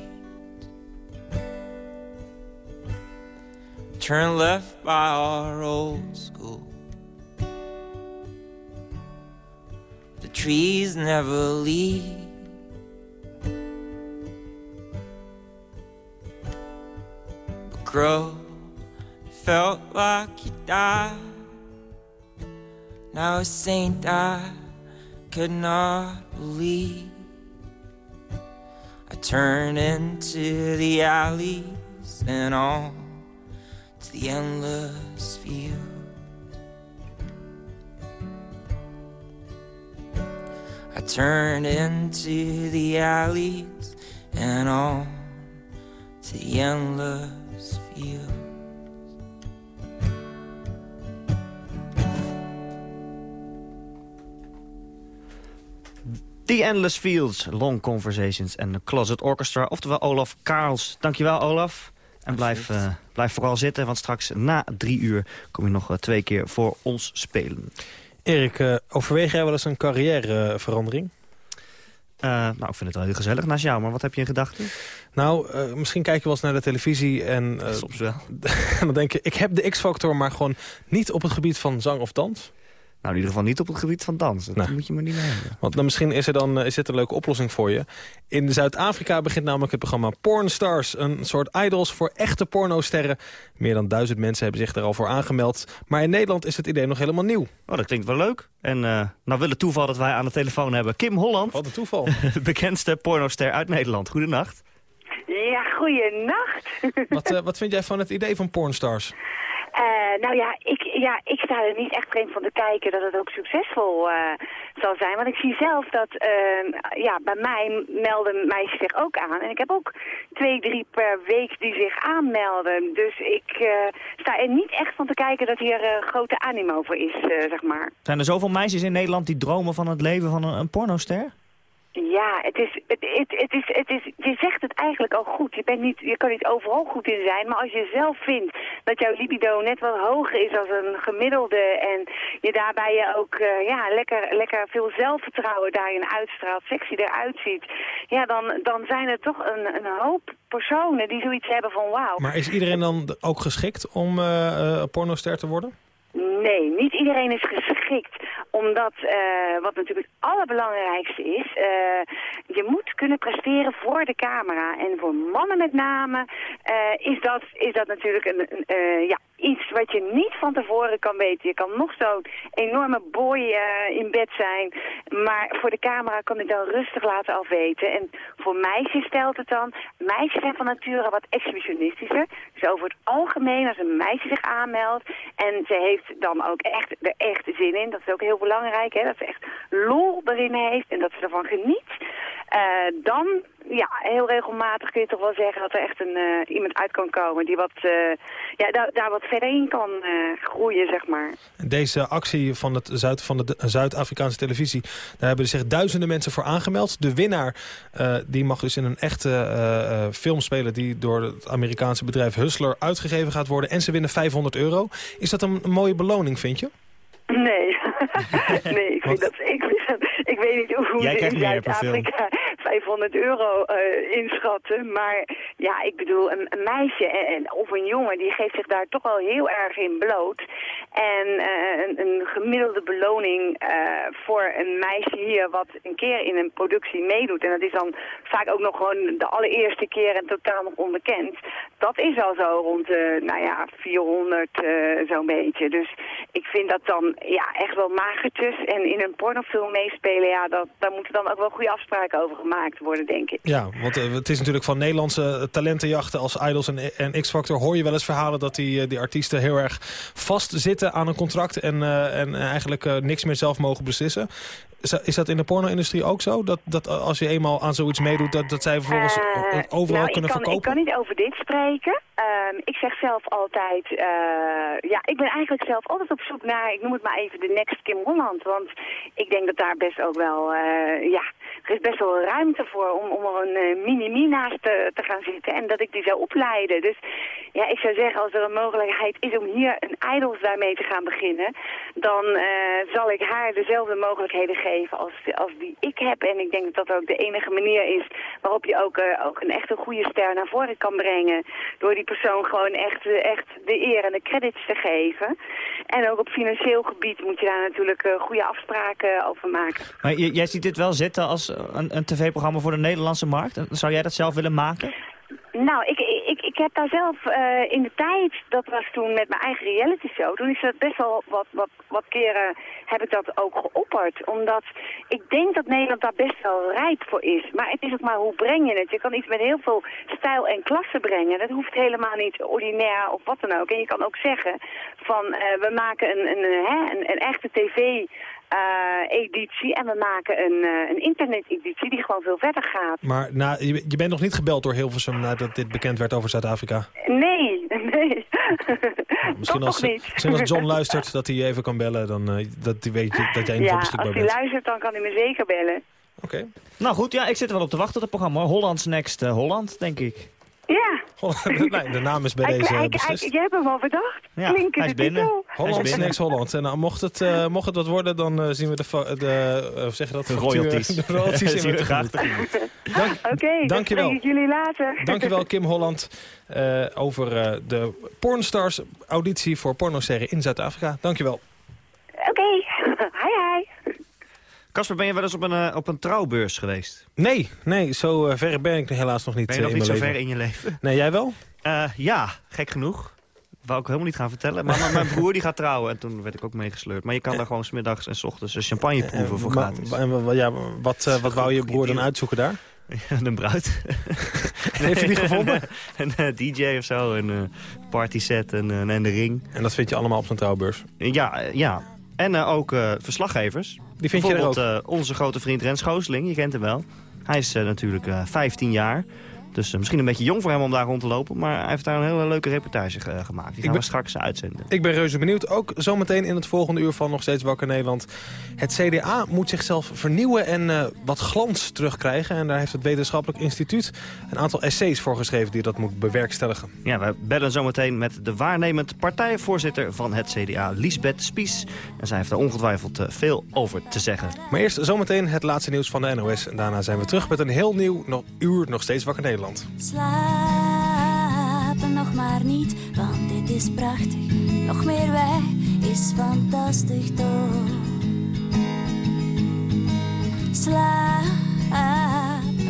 Turn left by our old school. The trees never leave. But grow felt like you died. Now a saint I could not believe. I turn into the alleys and on to the endless field. I turn into the alleys and on to the endless field. The Endless Fields, Long Conversations en The Closet Orchestra. Oftewel Olaf Karls. Dankjewel Olaf. En blijf, eh, blijf vooral zitten, want straks na drie uur kom je nog eh, twee keer voor ons spelen. Erik, eh, overweeg jij wel eens een carrièreverandering? Nou, ik vind het wel heel gezellig naast jou, maar wat heb je in gedachten? Nou, misschien kijk je wel eens naar de televisie en... Soms wel. en dan denk je, ik heb de X-factor, maar gewoon niet op het gebied van zang of dans. Nou, in ieder geval niet op het gebied van dans. Dat Nou. moet je maar niet meer hebben. Want dan misschien is, er dan, eh, is dit een leuke oplossing voor je. In Zuid-Afrika begint namelijk het programma Pornstars. Een soort idols voor echte pornosterren. Meer dan duizend mensen hebben zich er al voor aangemeld. Maar in Nederland is het idee nog helemaal nieuw. Oh, dat klinkt wel leuk. En eh nou wil het toeval dat wij aan de telefoon hebben Kim Holland. Wat een toeval. de bekendste pornoster uit Nederland. Goedenacht. Ja, goeienacht. Wat, eh, wat vind jij van het idee van Pornstars? Eh, nou ja ik, ja, ik sta er niet echt vreemd van te kijken dat het ook succesvol eh, zal zijn. Want ik zie zelf dat eh, ja, bij mij melden meisjes zich ook aan. En ik heb ook twee, drie per week die zich aanmelden. Dus ik eh, sta er niet echt van te kijken dat hier grote animo voor is, zeg maar. Zijn er zoveel meisjes in Nederland die dromen van het leven van een, een pornoster? Ja, het is, het, het, het is, het is, je zegt het eigenlijk al goed. Je, bent niet, je kan niet overal goed in zijn, maar als je zelf vindt dat jouw libido net wat hoger is als een gemiddelde en je daarbij je ook eh, ja, lekker, lekker veel zelfvertrouwen daarin uitstraalt, sexy eruit ziet, ja, dan, dan zijn er toch een, een hoop personen die zoiets hebben van wauw. Maar is iedereen dan ook geschikt om eh, pornoster te worden? Nee, niet iedereen is geschikt. Omdat, eh, wat natuurlijk het allerbelangrijkste is, eh, je moet kunnen presteren voor de camera. En voor mannen met name eh, is, dat, is dat natuurlijk een, ja, iets wat je niet van tevoren kan weten. Je kan nog zo'n enorme boy in bed zijn, maar voor de camera kan ik dan rustig laten afweten. En voor meisjes stelt het dan, meisjes zijn van nature wat exhibitionistischer. Dus over het algemeen, als een meisje zich aanmeldt en ze heeft dan ook echt er echt zin in, dat is ook heel belangrijk, hè, dat ze echt lol erin heeft en dat ze ervan geniet, eh, dan, ja, heel regelmatig kun je toch wel zeggen dat er echt een, eh, iemand uit kan komen die wat, eh, ja, daar, daar wat verder in kan groeien, zeg maar. Deze actie van, het Zuid, van de Zuid-Afrikaanse televisie... daar hebben zich duizenden mensen voor aangemeld. De winnaar die mag dus in een echte film spelen... die door het Amerikaanse bedrijf Hustler uitgegeven gaat worden. En ze winnen 500 euro. Is dat een, een mooie beloning, vind je? Nee, nee, ik, vind dat, ik, ik weet niet hoe Jij in. Zuid-Afrika 500 euro eh, inschatten. Maar ja, ik bedoel, een, meisje en, of een jongen, die geeft zich daar toch wel heel erg in bloot. En eh, een, een gemiddelde beloning eh, voor een meisje hier wat een keer in een productie meedoet. En dat is dan vaak ook nog gewoon de allereerste keer en totaal nog onbekend. Dat is al zo rond de, nou ja, 400 eh, zo'n beetje. Dus ik vind dat dan ja, echt wel magertjes. En in een pornofilm meespelen, ja, dat, daar moeten dan ook wel goede afspraken over gemaakt worden, denk ik. Ja, want eh, het is natuurlijk van Nederlandse talentenjachten als Idols en, en X-Factor... hoor je wel eens verhalen dat die, eh, die artiesten heel erg vastzitten aan een contract... en, eh, en eigenlijk eh, niks meer zelf mogen beslissen. Is dat, in de porno-industrie ook zo? Dat, dat als je eenmaal aan zoiets meedoet, dat, dat zij vervolgens Eh, overal nou, kunnen kan, verkopen? Ik kan niet over dit spreken. Ehm, ik zeg zelf altijd, eh, ja, ik ben eigenlijk zelf altijd op zoek naar, ik noem het maar even de next Kim Holland. Want ik denk dat daar best ook wel, eh, ja, er is best wel ruimte voor om, om er een eh, mini-mi naast te, te gaan zitten. En dat ik die zou opleiden. Dus ja, ik zou zeggen, als er een mogelijkheid is om hier een idols daarmee te gaan beginnen, dan eh, zal ik haar dezelfde mogelijkheden geven als, als die ik heb. En ik denk dat dat ook de enige manier is waarop je ook, eh, ook een echt een goede ster naar voren kan brengen. Door die persoon gewoon echt, echt de eer en de credits te geven. En ook op financieel gebied moet je daar natuurlijk goede afspraken over maken. Maar jij ziet dit wel zitten als een, een tv-programma voor de Nederlandse markt? Zou jij dat zelf willen maken? Nou, ik, ik, ik heb daar zelf eh, in de tijd, dat was toen met mijn eigen reality show, toen is dat best wel wat, wat, wat keren heb ik dat ook geopperd. Omdat ik denk dat Nederland daar best wel rijp voor is. Maar het is ook maar hoe breng je het. Je kan iets met heel veel stijl en klasse brengen. Dat hoeft helemaal niet ordinair of wat dan ook. En je kan ook zeggen van eh, we maken een, een, hè, een, een echte tv... eh, editie en we maken een, eh, een internet-editie die gewoon veel verder gaat. Maar na, je, je bent nog niet gebeld door Hilversum nadat dit bekend werd over Zuid-Afrika? Nee, nee. Misschien Toch als, niet. misschien als John luistert dat hij je even kan bellen, dan eh, dat hij weet dat jij in ieder geval Ja, als beschikbaar hij bent. luistert, dan kan hij me zeker bellen. Nou goed, ja, ik zit er wel op te wachten op het programma. Hollands Next eh, Holland, denk ik. Ja. nee, de naam is bij deze eh, beslist. hij- jij hebt hem al bedacht. Ja, Klinken hij is de binnen. titel. Holland binnen. Snacks Holland. En nou, mocht, het, eh, mocht het wat worden, dan eh, zien we de, de, eh, hoe zeg je dat? De royalties. De royalties we we graag tegemoet. Oké, dan dankjewel. spreek ik jullie later. Dankjewel Kim Holland eh, over eh, de Pornstars auditie voor pornosterren in Zuid-Afrika. Dankjewel. Casper, ben je wel eens op een, eh, op een trouwbeurs geweest? Nee, nee, zo eh, ver ben ik helaas nog niet Ben je nog eh, niet zo ver in je leven? Nee, jij wel? Ja, gek genoeg. Wou ik helemaal niet gaan vertellen. Maar mijn- mijn broer die gaat trouwen en toen werd ik ook meegesleurd. Maar je kan daar gewoon smiddags en s ochtends een champagne proeven voor gratis. en ja, wat, wat wou je broer dan uitzoeken daar? een bruid. Heeft hij die gevonden? Een, DJ of zo, een partyset en, en de ring. En dat vind je allemaal op zo'n trouwbeurs? Ja, ja. En ook verslaggevers. Die vind je er Bijvoorbeeld eh, onze grote vriend Rens Goosling, je kent hem wel. Hij is eh, natuurlijk eh 15 jaar. Dus eh, misschien een beetje jong voor hem om daar rond te lopen. Maar hij heeft daar een hele leuke reportage ge- gemaakt. Die gaan ben- we straks uitzenden. Ik ben reuze benieuwd. Ook zometeen in het volgende uur van Nog Steeds Wakker Nederland. Het CDA moet zichzelf vernieuwen en eh, wat glans terugkrijgen. En daar heeft het Wetenschappelijk Instituut een aantal essays voor geschreven... die dat moet bewerkstelligen. Ja, we bellen zometeen met de waarnemend partijvoorzitter van het CDA, Liesbeth Spies. En zij heeft er ongetwijfeld eh, veel over te zeggen. Maar eerst zometeen het laatste nieuws van de NOS. En daarna zijn we terug met een heel nieuw nog, uur Nog Steeds Wakker Nederland. Nog maar niet, want dit is prachtig. Nog meer wij is fantastisch toch. Slapen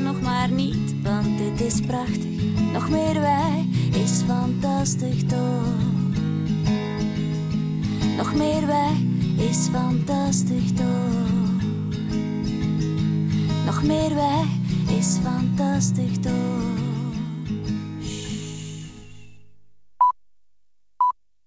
nog maar niet, want dit is prachtig. Nog meer wij is fantastisch toch. Nog meer wij is fantastisch toch. Nog meer wij is fantastisch toch.